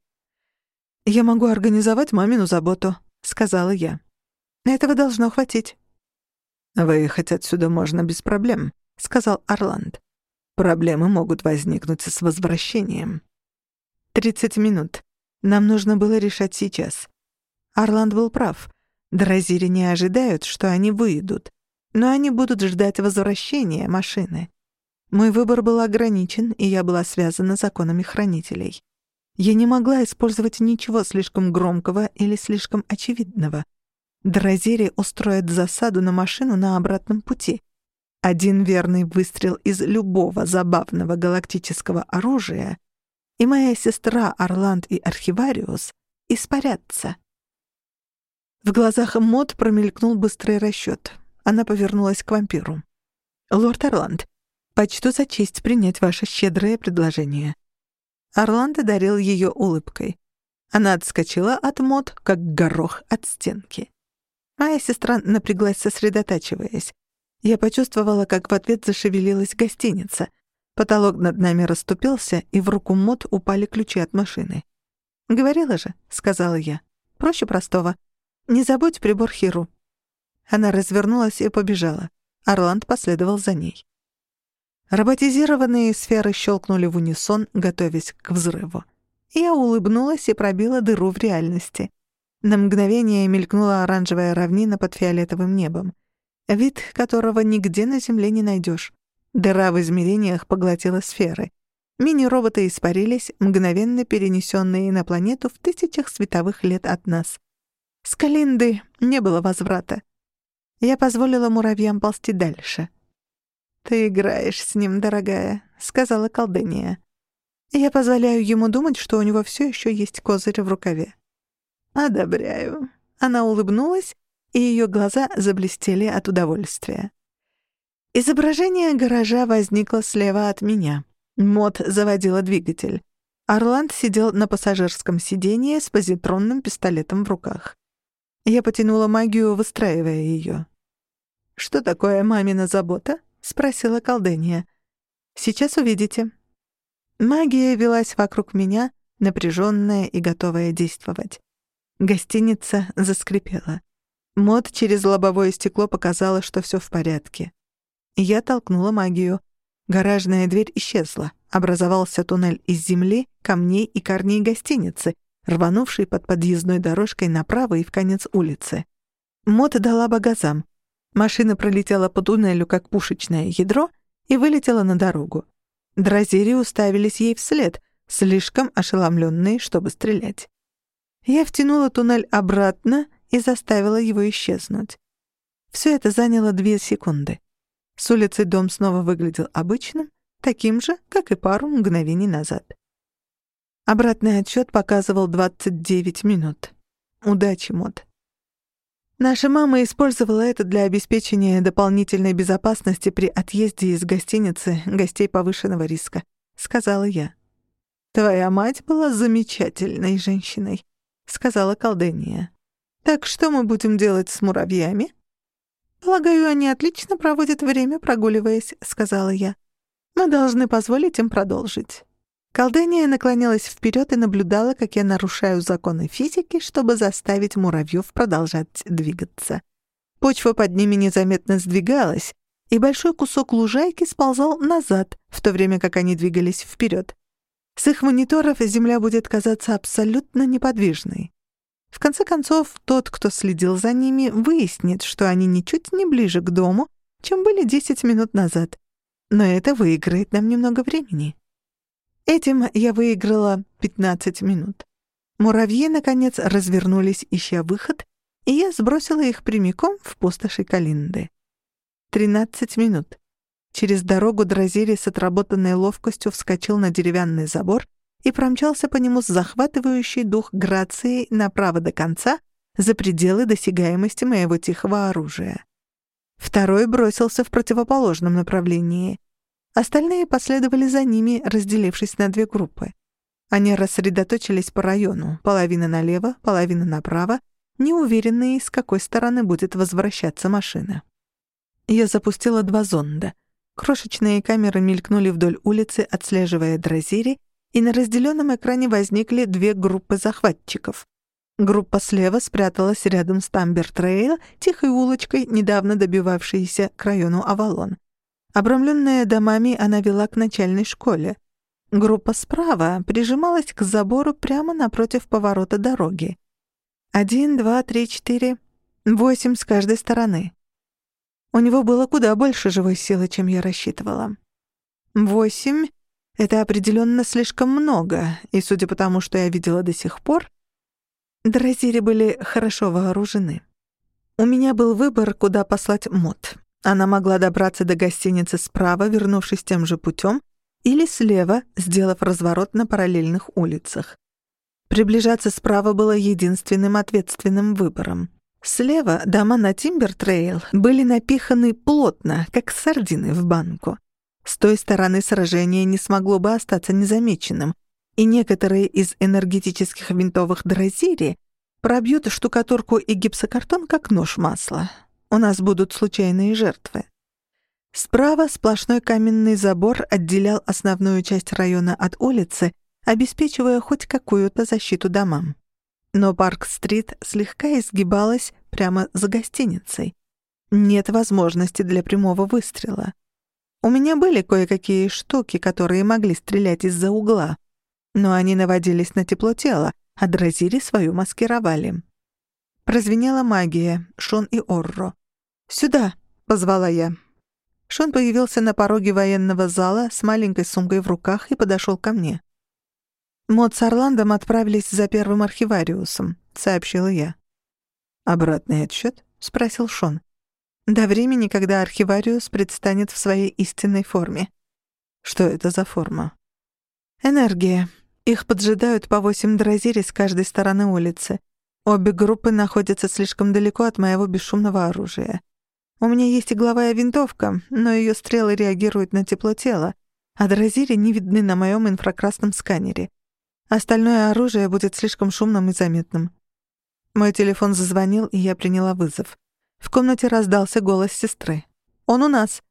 «Я могу организовать мамину заботу», — сказала я. «Этого должно хватить». «Выехать отсюда можно без проблем», — сказал Орланд. «Проблемы могут возникнуть с возвращением». «Тридцать минут. Нам нужно было решать сейчас. Орланд был прав. Дразири не ожидают, что они выйдут, но они будут ждать возвращения машины. Мой выбор был ограничен, и я была связана законами хранителей. Я не могла использовать ничего слишком громкого или слишком очевидного. Дразири устроят засаду на машину на обратном пути. Один верный выстрел из любого забавного галактического оружия, и моя сестра Орланд и Архивариус испарятся. В глазах Мод промелькнул быстрый расчёт. Она повернулась к вампиру. «Лорд Орланд, почту за честь принять ваше щедрое предложение». Орланд одарил её улыбкой. Она отскочила от Мод, как горох от стенки. Моя сестра напряглась, сосредотачиваясь. Я почувствовала, как в ответ зашевелилась гостиница. Потолок над нами расступился, и в руку Мод упали ключи от машины. «Говорила же», — сказала я. «Проще простого. «Не забудь прибор Хиру». Она развернулась и побежала. Орланд последовал за ней. Роботизированные сферы щелкнули в унисон, готовясь к взрыву. Я улыбнулась и пробила дыру в реальности. На мгновение мелькнула оранжевая равнина под фиолетовым небом. Вид, которого нигде на Земле не найдешь. Дыра в измерениях поглотила сферы. Мини-роботы испарились, мгновенно перенесенные на планету в тысячах световых лет от нас. С Калинды не было возврата. Я позволила муравьям ползти дальше. «Ты играешь с ним, дорогая», — сказала колдыния. «Я позволяю ему думать, что у него все еще есть козырь в рукаве». «Одобряю». Она улыбнулась, и ее глаза заблестели от удовольствия. Изображение гаража возникло слева от меня. Мод заводила двигатель. Орланд сидел на пассажирском сиденье с позитронным пистолетом в руках. Я потянула магию, выстраивая ее. «Что такое мамина забота?» — спросила колдения. «Сейчас увидите». Магия велась вокруг меня, напряженная и готовая действовать. Гостиница заскрипела. Мод через лобовое стекло показала, что все в порядке. Я толкнула магию. Гаражная дверь исчезла. Образовался туннель из земли, камней и корней гостиницы, рванувший под подъездной дорожкой направо и в конец улицы. Мот дала богазам. Машина пролетела по туннелю, как пушечное ядро, и вылетела на дорогу. Дразири уставились ей вслед, слишком ошеломленные, чтобы стрелять. Я втянула туннель обратно и заставила его исчезнуть. Все это заняло две секунды. С улицы дом снова выглядел обычным, таким же, как и пару мгновений назад. Обратный отсчет показывал 29 минут. Удачи, Мод. Наша мама использовала это для обеспечения дополнительной безопасности при отъезде из гостиницы гостей повышенного риска, сказала я. Твоя мать была замечательной женщиной, сказала колдения. Так что мы будем делать с муравьями? Полагаю, они отлично проводят время, прогуливаясь, сказала я. Мы должны позволить им продолжить. Колдения наклонялась вперед и наблюдала, как я нарушаю законы физики, чтобы заставить муравьев продолжать двигаться. Почва под ними незаметно сдвигалась, и большой кусок лужайки сползал назад, в то время как они двигались вперед. С их мониторов земля будет казаться абсолютно неподвижной. В конце концов, тот, кто следил за ними, выяснит, что они ничуть не ближе к дому, чем были 10 минут назад. Но это выиграет нам немного времени. Этим я выиграла 15 минут. Муравьи, наконец, развернулись, ища выход, и я сбросила их прямиком в пустоши Калинды. 13 минут. Через дорогу Дразири с отработанной ловкостью вскочил на деревянный забор и промчался по нему с захватывающей дух грацией направо до конца, за пределы досягаемости моего тихого оружия. Второй бросился в противоположном направлении. Остальные последовали за ними, разделившись на две группы. Они рассредоточились по району, половина налево, половина направо, неуверенные, с какой стороны будет возвращаться машина. Я запустила два зонда. Крошечные камеры мелькнули вдоль улицы, отслеживая Дразири, и на разделенном экране возникли две группы захватчиков. Группа слева спряталась рядом с Тамбер-Трейл, тихой улочкой, недавно добавившейся к району Авалон. Обрамленная домами, она вела к начальной школе. Группа справа прижималась к забору прямо напротив поворота дороги. Один, два, три, четыре, восемь с каждой стороны. У него было куда больше живой силы, чем я рассчитывала. Восемь — это определенно слишком много, и судя по тому, что я видела до сих пор, Дразири были хорошо вооружены. У меня был выбор, куда послать Мод. Она могла добраться до гостиницы справа, вернувшись тем же путем, или слева, сделав разворот на параллельных улицах. Приближаться справа было единственным ответственным выбором. Слева дома на Тимбер-Трейл были напиханы плотно, как сардины в банку. С той стороны сражение не смогло бы остаться незамеченным, и некоторые из энергетических винтовок Дразири пробьют штукатурку и гипсокартон, как нож масла у нас будут случайные жертвы. Справа сплошной каменный забор отделял основную часть района от улицы, обеспечивая хоть какую-то защиту домам. Но Парк-стрит слегка изгибалась прямо за гостиницей. Нет возможности для прямого выстрела. У меня были кое-какие штуки, которые могли стрелять из-за угла, но они наводились на тепло тела, а дразили свою маскировали. Прозвенела магия, Шон и Орро. «Сюда!» — позвала я. Шон появился на пороге военного зала с маленькой сумкой в руках и подошел ко мне. «Мод с Орландом отправились за первым архивариусом», — сообщила я. «Обратный отсчет? спросил Шон. «До времени, когда архивариус предстанет в своей истинной форме». «Что это за форма?» «Энергия. Их поджидают по восемь дразири с каждой стороны улицы. Обе группы находятся слишком далеко от моего бесшумного оружия. У меня есть игловая винтовка, но ее стрелы реагируют на тепло тела, а дразири не видны на моем инфракрасном сканере. Остальное оружие будет слишком шумным и заметным. Мой телефон зазвонил, и я приняла вызов. В комнате раздался голос сестры. «Он у нас».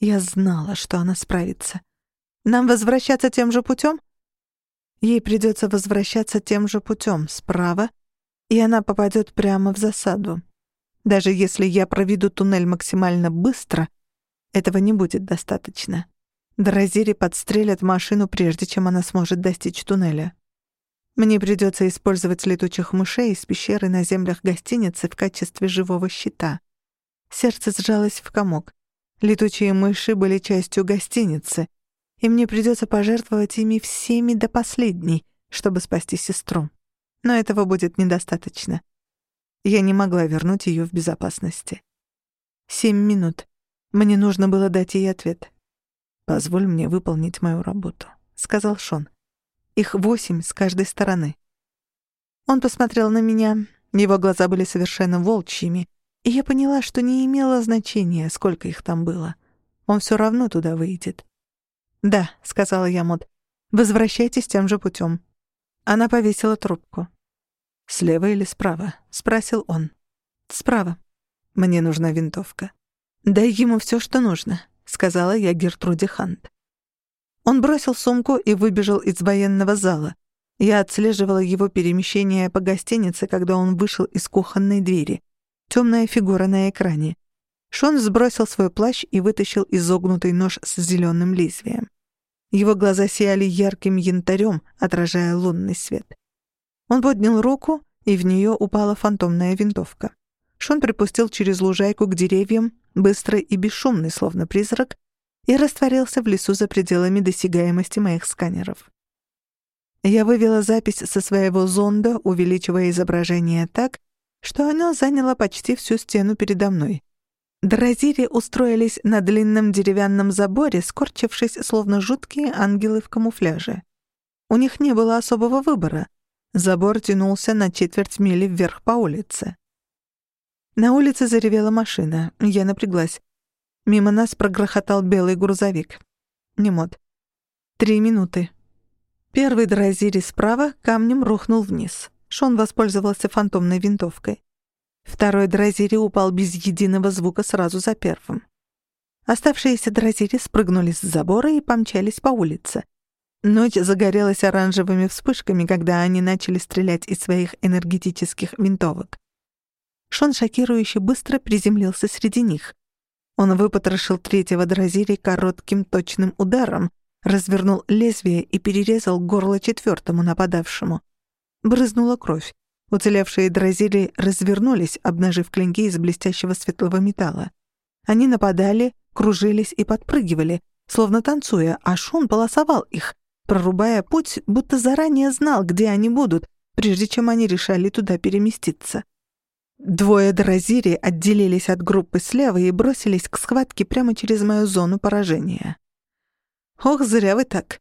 Я знала, что она справится. «Нам возвращаться тем же путем? Ей придется возвращаться тем же путем, справа, и она попадет прямо в засаду. Даже если я проведу туннель максимально быстро, этого не будет достаточно. Дразири подстрелят машину, прежде чем она сможет достичь туннеля. Мне придется использовать летучих мышей из пещеры на землях гостиницы в качестве живого щита. Сердце сжалось в комок. Летучие мыши были частью гостиницы, и мне придется пожертвовать ими всеми до последней, чтобы спасти сестру. Но этого будет недостаточно. Я не могла вернуть ее в безопасности. Семь минут. Мне нужно было дать ей ответ. «Позволь мне выполнить мою работу», — сказал Шон. «Их восемь с каждой стороны». Он посмотрел на меня. Его глаза были совершенно волчьими, и я поняла, что не имело значения, сколько их там было. Он все равно туда выйдет. «Да», — сказала я Мод, — «возвращайтесь тем же путем. Она повесила трубку. «Слева или справа?» — спросил он. «Справа. Мне нужна винтовка». «Дай ему все, что нужно», — сказала я Гертруде Хант. Он бросил сумку и выбежал из военного зала. Я отслеживала его перемещение по гостинице, когда он вышел из кухонной двери. Темная фигура на экране. Шон сбросил свой плащ и вытащил изогнутый нож с зеленым лезвием. Его глаза сияли ярким янтарем, отражая лунный свет. Он поднял руку, и в нее упала фантомная винтовка. Шон припустил через лужайку к деревьям, быстрый и бесшумный, словно призрак, и растворился в лесу за пределами досягаемости моих сканеров. Я вывела запись со своего зонда, увеличивая изображение так, что оно заняло почти всю стену передо мной. Дразири устроились на длинном деревянном заборе, скорчившись, словно жуткие ангелы в камуфляже. У них не было особого выбора. Забор тянулся на четверть мили вверх по улице. На улице заревела машина. Я напряглась. Мимо нас прогрохотал белый грузовик. Немод. Три минуты. Первый дразири справа камнем рухнул вниз. Шон воспользовался фантомной винтовкой. Второй дразири упал без единого звука сразу за первым. Оставшиеся дразири спрыгнули с забора и помчались по улице. Ночь загорелась оранжевыми вспышками, когда они начали стрелять из своих энергетических винтовок. Шон шокирующе быстро приземлился среди них. Он выпотрошил третьего дразири коротким точным ударом, развернул лезвие и перерезал горло четвертому нападавшему. Брызнула кровь. Уцелевшие дразили развернулись, обнажив клинки из блестящего светлого металла. Они нападали, кружились и подпрыгивали, словно танцуя, а Шун полосовал их, прорубая путь, будто заранее знал, где они будут, прежде чем они решали туда переместиться. Двое дразири отделились от группы слева и бросились к схватке прямо через мою зону поражения. «Ох, зря вы так!»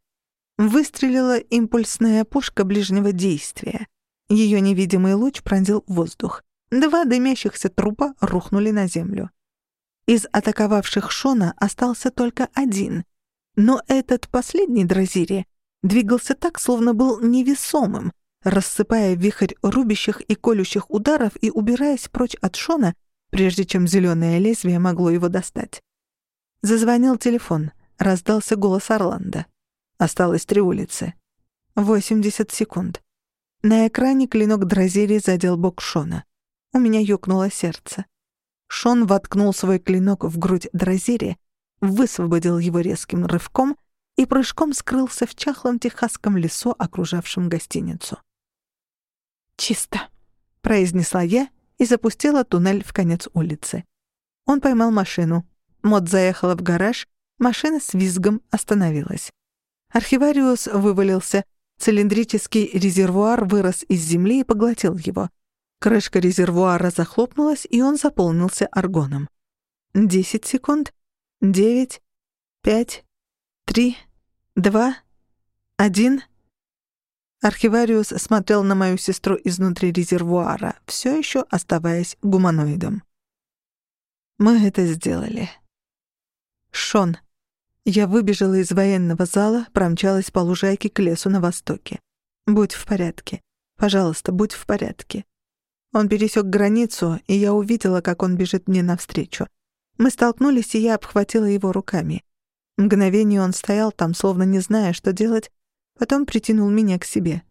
Выстрелила импульсная пушка ближнего действия. Ее невидимый луч пронзил воздух. Два дымящихся трупа рухнули на землю. Из атаковавших Шона остался только один. Но этот последний Дразири двигался так, словно был невесомым, рассыпая вихрь рубящих и колющих ударов и убираясь прочь от Шона, прежде чем зеленое лезвие могло его достать. Зазвонил телефон, раздался голос Орландо. Осталось три улицы. 80 секунд. На экране клинок Дразери задел бок Шона. У меня ёкнуло сердце. Шон воткнул свой клинок в грудь Дразери, высвободил его резким рывком и прыжком скрылся в чахлом техасском лесу, окружавшем гостиницу. «Чисто», — произнесла я и запустила туннель в конец улицы. Он поймал машину. Мод заехала в гараж, машина с визгом остановилась. Архивариус вывалился — Цилиндрический резервуар вырос из земли и поглотил его. Крышка резервуара захлопнулась, и он заполнился аргоном. Десять секунд. Девять. Пять. Три. Два. Один. Архивариус смотрел на мою сестру изнутри резервуара, все еще оставаясь гуманоидом. «Мы это сделали». «Шон», я выбежала из военного зала, промчалась по лужайке к лесу на востоке. «Будь в порядке. Пожалуйста, будь в порядке». Он пересек границу, и я увидела, как он бежит мне навстречу. Мы столкнулись, и я обхватила его руками. Мгновение он стоял там, словно не зная, что делать, потом притянул меня к себе.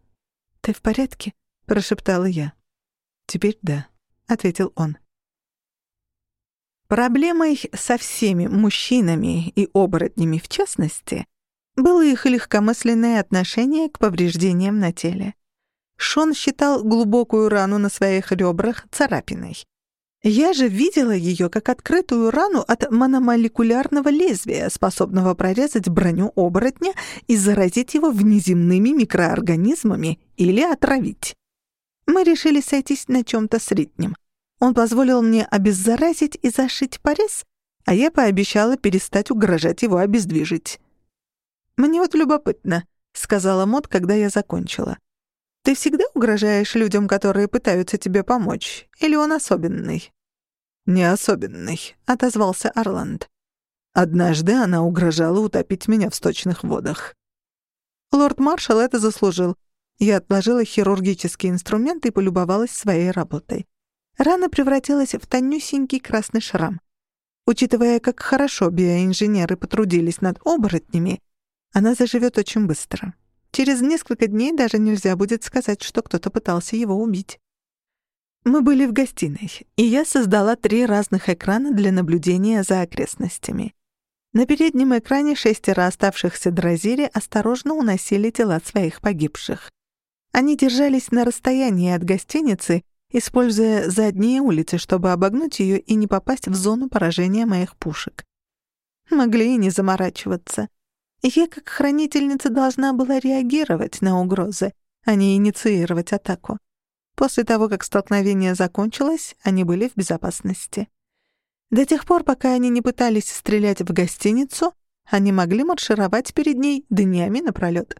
«Ты в порядке?» — прошептала я. «Теперь да», — ответил он. Проблемой со всеми мужчинами и оборотнями в частности было их легкомысленное отношение к повреждениям на теле. Шон считал глубокую рану на своих ребрах царапиной. Я же видела ее как открытую рану от мономолекулярного лезвия, способного прорезать броню оборотня и заразить его внеземными микроорганизмами или отравить. Мы решили сойтись на чем-то среднем. Он позволил мне обеззаразить и зашить порез, а я пообещала перестать угрожать его обездвижить. «Мне вот любопытно», — сказала Мот, когда я закончила. «Ты всегда угрожаешь людям, которые пытаются тебе помочь? Или он особенный?» «Не особенный», — отозвался Орланд. «Однажды она угрожала утопить меня в сточных водах». Лорд-маршал это заслужил. Я отложила хирургический инструмент и полюбовалась своей работой. Рана превратилась в тонюсенький красный шрам. Учитывая, как хорошо биоинженеры потрудились над оборотнями, она заживет очень быстро. Через несколько дней даже нельзя будет сказать, что кто-то пытался его убить. Мы были в гостиной, и я создала три разных экрана для наблюдения за окрестностями. На переднем экране шестеро оставшихся Дразири осторожно уносили тела своих погибших. Они держались на расстоянии от гостиницы, используя задние улицы, чтобы обогнуть ее и не попасть в зону поражения моих пушек. Могли и не заморачиваться. Я, как хранительница, должна была реагировать на угрозы, а не инициировать атаку. После того, как столкновение закончилось, они были в безопасности. До тех пор, пока они не пытались стрелять в гостиницу, они могли маршировать перед ней днями напролёт.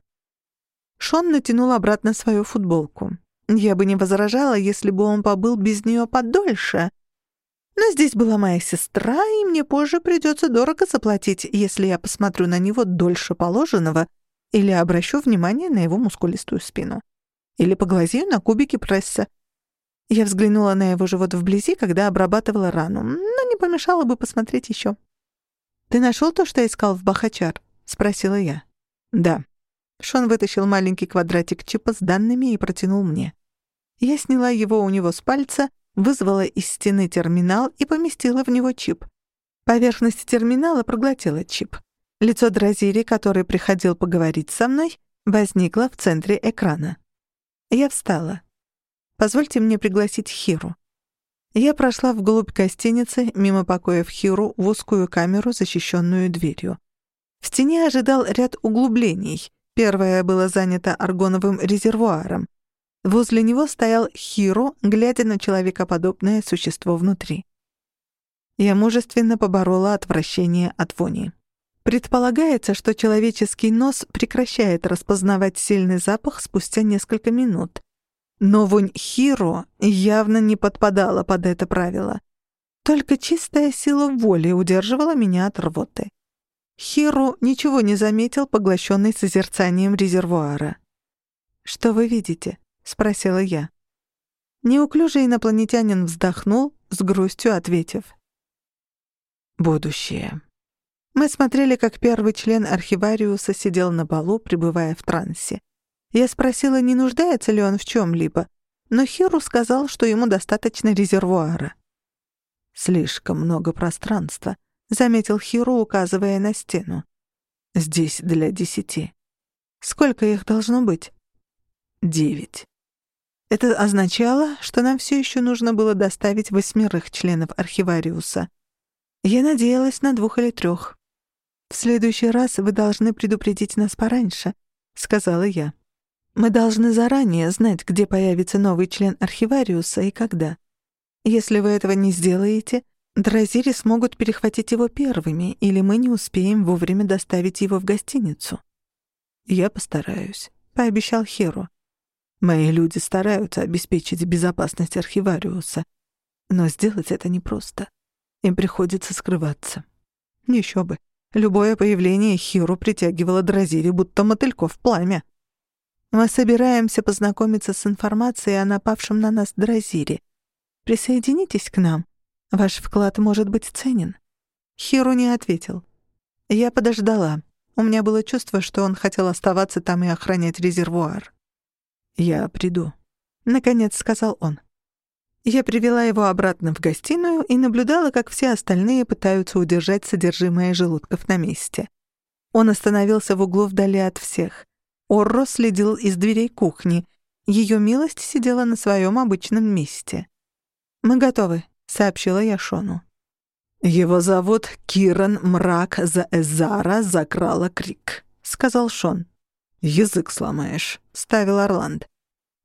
Шон натянул обратно свою футболку. Я бы не возражала, если бы он побыл без неё подольше. Но здесь была моя сестра, и мне позже придётся дорого заплатить, если я посмотрю на него дольше положенного или обращу внимание на его мускулистую спину. Или поглазею на кубики пресса. Я взглянула на его живот вблизи, когда обрабатывала рану, но не помешало бы посмотреть еще. «Ты нашел то, что искал в Бахачар?» — спросила я. «Да». Шон вытащил маленький квадратик чипа с данными и протянул мне. Я сняла его у него с пальца, вызвала из стены терминал и поместила в него чип. Поверхность терминала проглотила чип. Лицо Дразири, который приходил поговорить со мной, возникло в центре экрана. Я встала. «Позвольте мне пригласить Хиру». Я прошла вглубь гостиницы, мимо покоев Хиру, в узкую камеру, защищенную дверью. В стене ожидал ряд углублений. Первое было занято аргоновым резервуаром. Возле него стоял Хиро, глядя на человекоподобное существо внутри. Я мужественно поборола отвращение от вони. Предполагается, что человеческий нос прекращает распознавать сильный запах спустя несколько минут. Но вонь Хиро явно не подпадала под это правило. Только чистая сила воли удерживала меня от рвоты. Хиро ничего не заметил, поглощенный созерцанием резервуара. «Что вы видите?» — спросила я. Неуклюжий инопланетянин вздохнул, с грустью ответив. «Будущее». Мы смотрели, как первый член архивариуса сидел на балу, пребывая в трансе. Я спросила, не нуждается ли он в чем-либо, но Хиру сказал, что ему достаточно резервуара. «Слишком много пространства», — заметил Хиру, указывая на стену. «Здесь для десяти». «Сколько их должно быть?» «Девять». Это означало, что нам все еще нужно было доставить восьмерых членов архивариуса. Я надеялась на двух или трех. «В следующий раз вы должны предупредить нас пораньше», — сказала я. «Мы должны заранее знать, где появится новый член архивариуса и когда. Если вы этого не сделаете, Дразири смогут перехватить его первыми, или мы не успеем вовремя доставить его в гостиницу». «Я постараюсь», — пообещал Хиро. «Мои люди стараются обеспечить безопасность архивариуса, но сделать это непросто. Им приходится скрываться». Еще бы. Любое появление Хиру притягивало Дразири, будто мотыльков пламя. Мы собираемся познакомиться с информацией о напавшем на нас Дразире. Присоединитесь к нам. Ваш вклад может быть ценен». Хиру не ответил. Я подождала. У меня было чувство, что он хотел оставаться там и охранять резервуар. «Я приду», — наконец сказал он. Я привела его обратно в гостиную и наблюдала, как все остальные пытаются удержать содержимое желудков на месте. Он остановился в углу вдали от всех. Орро следил из дверей кухни. Ее милость сидела на своем обычном месте. «Мы готовы», — сообщила я Шону. «Его зовут Киран Мрак за Эзара закрала крик», — сказал Шон. «Язык сломаешь», — ставил Орланд.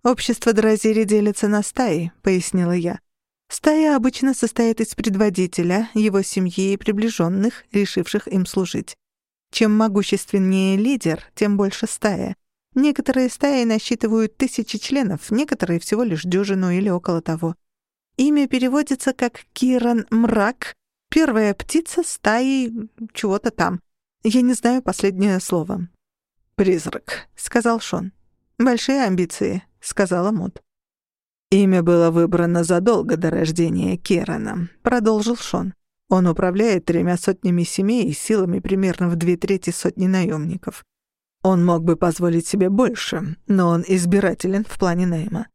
«Общество Дразири делится на стаи», — пояснила я. «Стая обычно состоит из предводителя, его семьи и приближенных, решивших им служить. Чем могущественнее лидер, тем больше стая. Некоторые стаи насчитывают тысячи членов, некоторые всего лишь дюжину или около того. Имя переводится как Киран Мрак, первая птица стаи чего-то там. Я не знаю последнее слово. «Призрак», — сказал Шон. «Большие амбиции», — сказала Мод. «Имя было выбрано задолго до рождения Кирана», — продолжил Шон. «Он управляет тремя сотнями семей и силами примерно в две трети сотни наемников. Он мог бы позволить себе больше, но он избирателен в плане найма.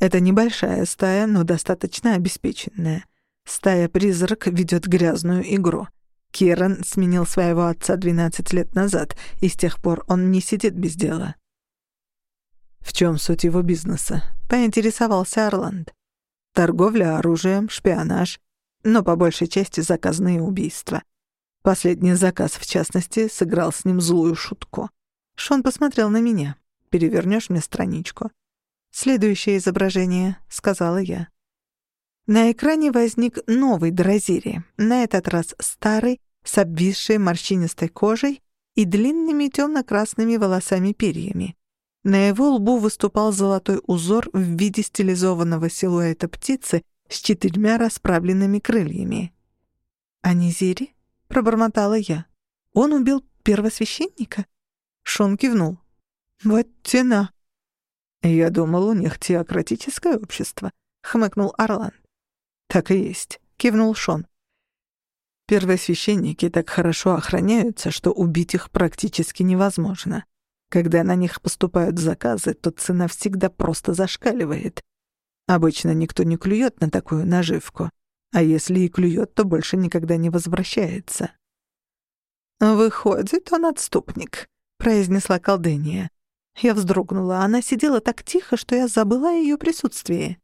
Это небольшая стая, но достаточно обеспеченная. Стая-призрак ведет грязную игру. Киран сменил своего отца 12 лет назад, и с тех пор он не сидит без дела. В чем суть его бизнеса? Поинтересовался Орланд. Торговля оружием, шпионаж, но по большей части заказные убийства. Последний заказ, в частности, сыграл с ним злую шутку. Шон посмотрел на меня. «Перевернешь мне страничку?» «Следующее изображение», — сказала я. На экране возник новый Дразири, на этот раз старый, с обвисшей морщинистой кожей и длинными темно-красными волосами-перьями. На его лбу выступал золотой узор в виде стилизованного силуэта птицы с четырьмя расправленными крыльями. «Анизири?» — пробормотала я. «Он убил первосвященника?» Шон кивнул. «Вот тена!» «Я думал, у них теократическое общество», — хмыкнул Орлан. «Так и есть», — кивнул Шон. «Первосвященники так хорошо охраняются, что убить их практически невозможно. Когда на них поступают заказы, то цена всегда просто зашкаливает. Обычно никто не клюет на такую наживку, а если и клюет, то больше никогда не возвращается». «Выходит, он отступник», произнесла колдыния. Я вздрогнула. Она сидела так тихо, что я забыла о её присутствии.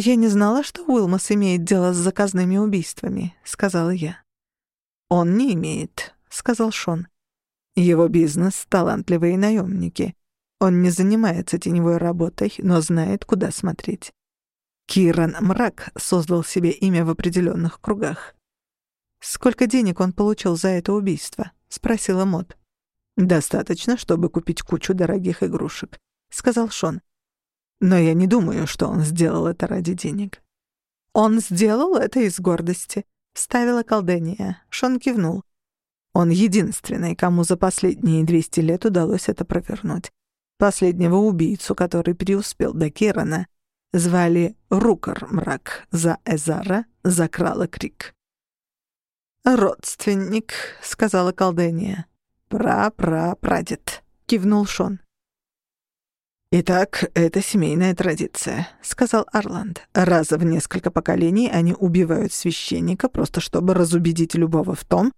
«Я не знала, что Уилмас имеет дело с заказными убийствами», — сказала я. «Он не имеет», — сказал Шон. «Его бизнес — талантливые наемники. Он не занимается теневой работой, но знает, куда смотреть. Киран Мрак создал себе имя в определенных кругах». «Сколько денег он получил за это убийство?» — спросила Мод. «Достаточно, чтобы купить кучу дорогих игрушек», — сказал Шон. «Но я не думаю, что он сделал это ради денег». «Он сделал это из гордости», — ставила колдения. Шон кивнул. Он единственный, кому за последние 200 лет удалось это провернуть. Последнего убийцу, который преуспел до Керана, звали Рукар Мрак, за Эзара закрала крик. «Родственник», — сказала колдения. «Пра-пра-прадед», — кивнул Шон. «Итак, это семейная традиция», — сказал Арланд. «Раз в несколько поколений они убивают священника, просто чтобы разубедить любого в том,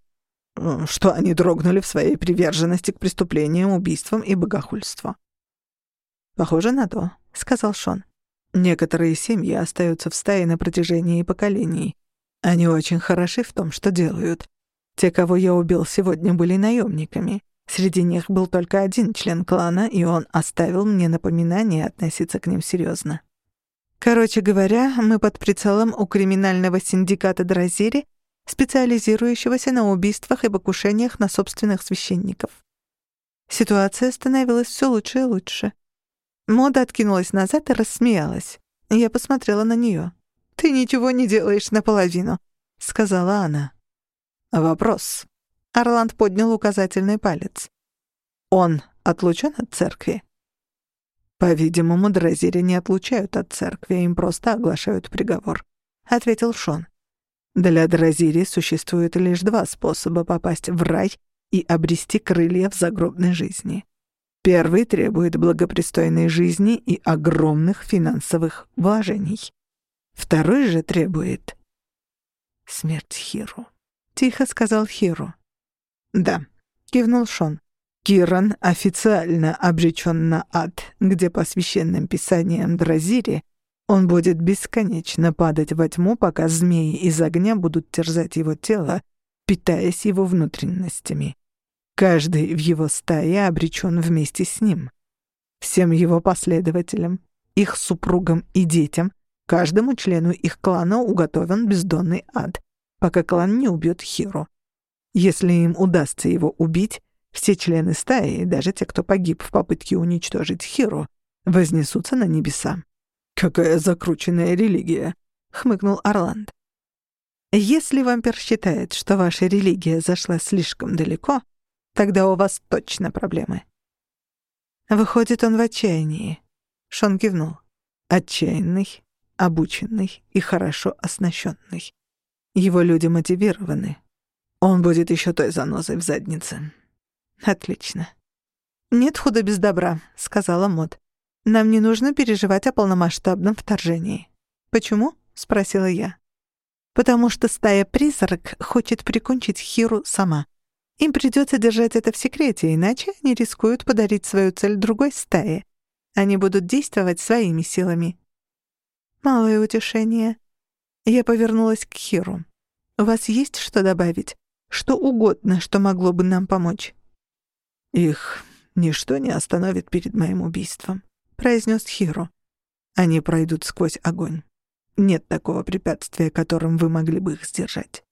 что они дрогнули в своей приверженности к преступлениям, убийствам и богохульству». «Похоже на то», — сказал Шон. «Некоторые семьи остаются в стае на протяжении поколений. Они очень хороши в том, что делают. Те, кого я убил сегодня, были наемниками. Среди них был только один член клана, и он оставил мне напоминание относиться к ним серьезно. Короче говоря, мы под прицелом у криминального синдиката Дразири, специализирующегося на убийствах и покушениях на собственных священников. Ситуация становилась все лучше и лучше. Мода откинулась назад и рассмеялась. Я посмотрела на нее. «Ты ничего не делаешь наполовину», — сказала она. Вопрос. Орланд поднял указательный палец. Он отлучен от церкви? По-видимому, Дразири не отлучают от церкви, им просто оглашают приговор, ответил Шон. Для Дразири существует лишь два способа попасть в рай и обрести крылья в загробной жизни. Первый требует благопристойной жизни и огромных финансовых вложений. Второй же требует смерть Хиру тихо сказал Хиру. «Да», — кивнул Шон. «Киран официально обречен на ад, где по священным писаниям Дразири Он будет бесконечно падать во тьму, пока змеи из огня будут терзать его тело, питаясь его внутренностями. Каждый в его стае обречен вместе с ним. Всем его последователям, их супругам и детям, каждому члену их клана уготован бездонный ад, пока клан не убьет Хиру. Если им удастся его убить, все члены стаи, даже те, кто погиб в попытке уничтожить Хиру, вознесутся на небеса. «Какая закрученная религия!» — хмыкнул Орланд. «Если вампир считает, что ваша религия зашла слишком далеко, тогда у вас точно проблемы». Выходит, он в отчаянии. Шон кивнул. Отчаянный, обученный и хорошо оснащенный. Его люди мотивированы. Он будет еще той занозой в заднице. Отлично. «Нет худа без добра», — сказала Мод. «Нам не нужно переживать о полномасштабном вторжении». «Почему?» — спросила я. «Потому что стая-призрак хочет прикончить Хиру сама. Им придется держать это в секрете, иначе они рискуют подарить свою цель другой стае. Они будут действовать своими силами». «Малое утешение». Я повернулась к Хиру. «У вас есть что добавить? Что угодно, что могло бы нам помочь?» «Их ничто не остановит перед моим убийством», — произнес Хиро. «Они пройдут сквозь огонь. Нет такого препятствия, которым вы могли бы их сдержать».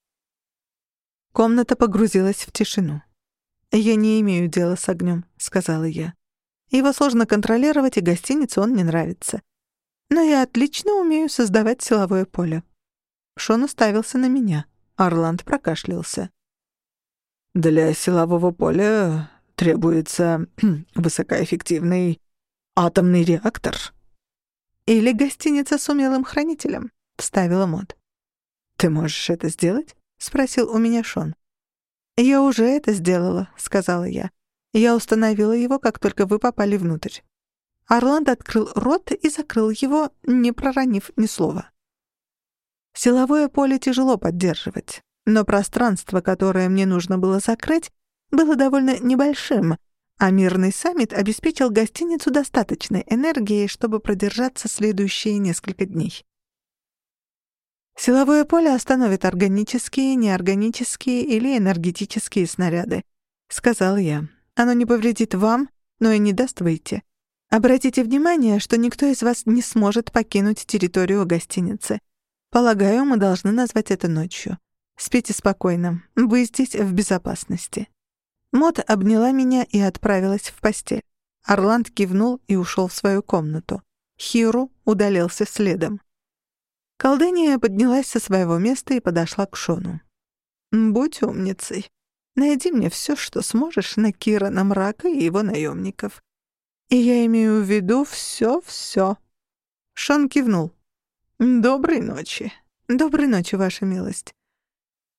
Комната погрузилась в тишину. «Я не имею дела с огнем», — сказала я. «Его сложно контролировать, и гостинице он не нравится. Но я отлично умею создавать силовое поле». Шон уставился на меня. Орланд прокашлялся. «Для силового поля требуется *clears throat* высокоэффективный атомный реактор. Или гостиница с умелым хранителем, вставила Мод. Ты можешь это сделать? спросил у меня Шон. Я уже это сделала, сказала я. Я установила его, как только вы попали внутрь. Орланд открыл рот и закрыл его, не проронив ни слова. Силовое поле тяжело поддерживать, но пространство, которое мне нужно было закрыть, было довольно небольшим, а мирный саммит обеспечил гостиницу достаточной энергии, чтобы продержаться следующие несколько дней. Силовое поле остановит органические, неорганические или энергетические снаряды, сказал я. Оно не повредит вам, но и не даст выйти. Обратите внимание, что никто из вас не сможет покинуть территорию гостиницы. Полагаю, мы должны назвать это ночью. Спите спокойно. Вы здесь в безопасности. Мот обняла меня и отправилась в постель. Орланд кивнул и ушел в свою комнату. Хиру удалился следом. Колдыния поднялась со своего места и подошла к Шону. «Будь умницей. Найди мне все, что сможешь на Кирана Мрака и его наемников. И я имею в виду все-все». Шон кивнул. «Доброй ночи. Доброй ночи, ваша милость».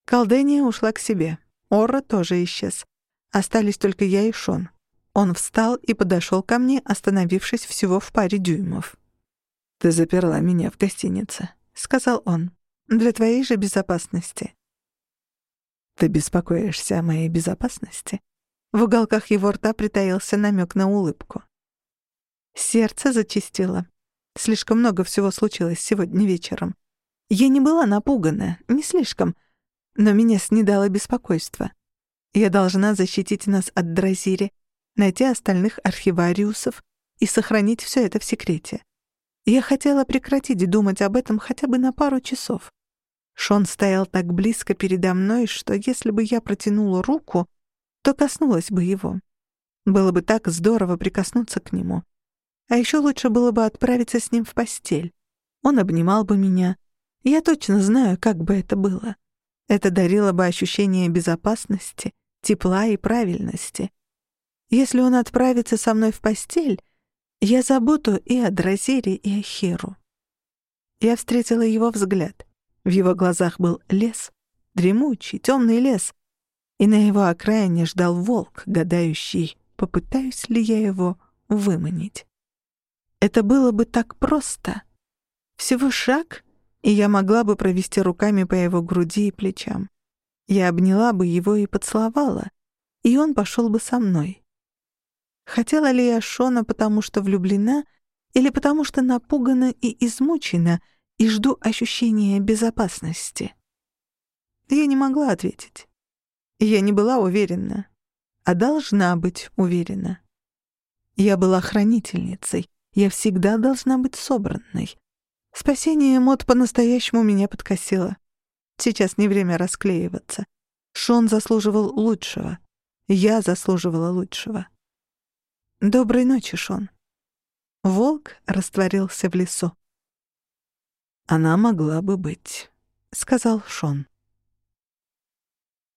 Колдыния ушла к себе. Ора тоже исчез. Остались только я и Шон. Он встал и подошел ко мне, остановившись всего в паре дюймов. «Ты заперла меня в гостинице», — сказал он. «Для твоей же безопасности». «Ты беспокоишься о моей безопасности?» В уголках его рта притаился намек на улыбку. Сердце зачистило. Слишком много всего случилось сегодня вечером. Я не была напугана, не слишком, но меня снедало беспокойство. Я должна защитить нас от Дразири, найти остальных архивариусов и сохранить все это в секрете. Я хотела прекратить думать об этом хотя бы на пару часов. Шон стоял так близко передо мной, что если бы я протянула руку, то коснулась бы его. Было бы так здорово прикоснуться к нему. А еще лучше было бы отправиться с ним в постель. Он обнимал бы меня. Я точно знаю, как бы это было. Это дарило бы ощущение безопасности, тепла и правильности. Если он отправится со мной в постель, я забуду и о Дразире, и о Херу. Я встретила его взгляд. В его глазах был лес, дремучий, темный лес, и на его окраине ждал волк, гадающий, попытаюсь ли я его выманить. Это было бы так просто. Всего шаг, и я могла бы провести руками по его груди и плечам. Я обняла бы его и поцеловала, и он пошел бы со мной. Хотела ли я Шона, потому что влюблена, Или потому что напугана и измучена и жду ощущения безопасности? Я не могла ответить. Я не была уверена, а должна быть уверена. Я была хранительницей, я всегда должна быть собранной. Спасение мод по-настоящему меня подкосило. Сейчас не время расклеиваться. Шон заслуживал лучшего. Я заслуживала лучшего. Доброй ночи, Шон. Волк растворился в лесу. «Она могла бы быть», — сказал Шон.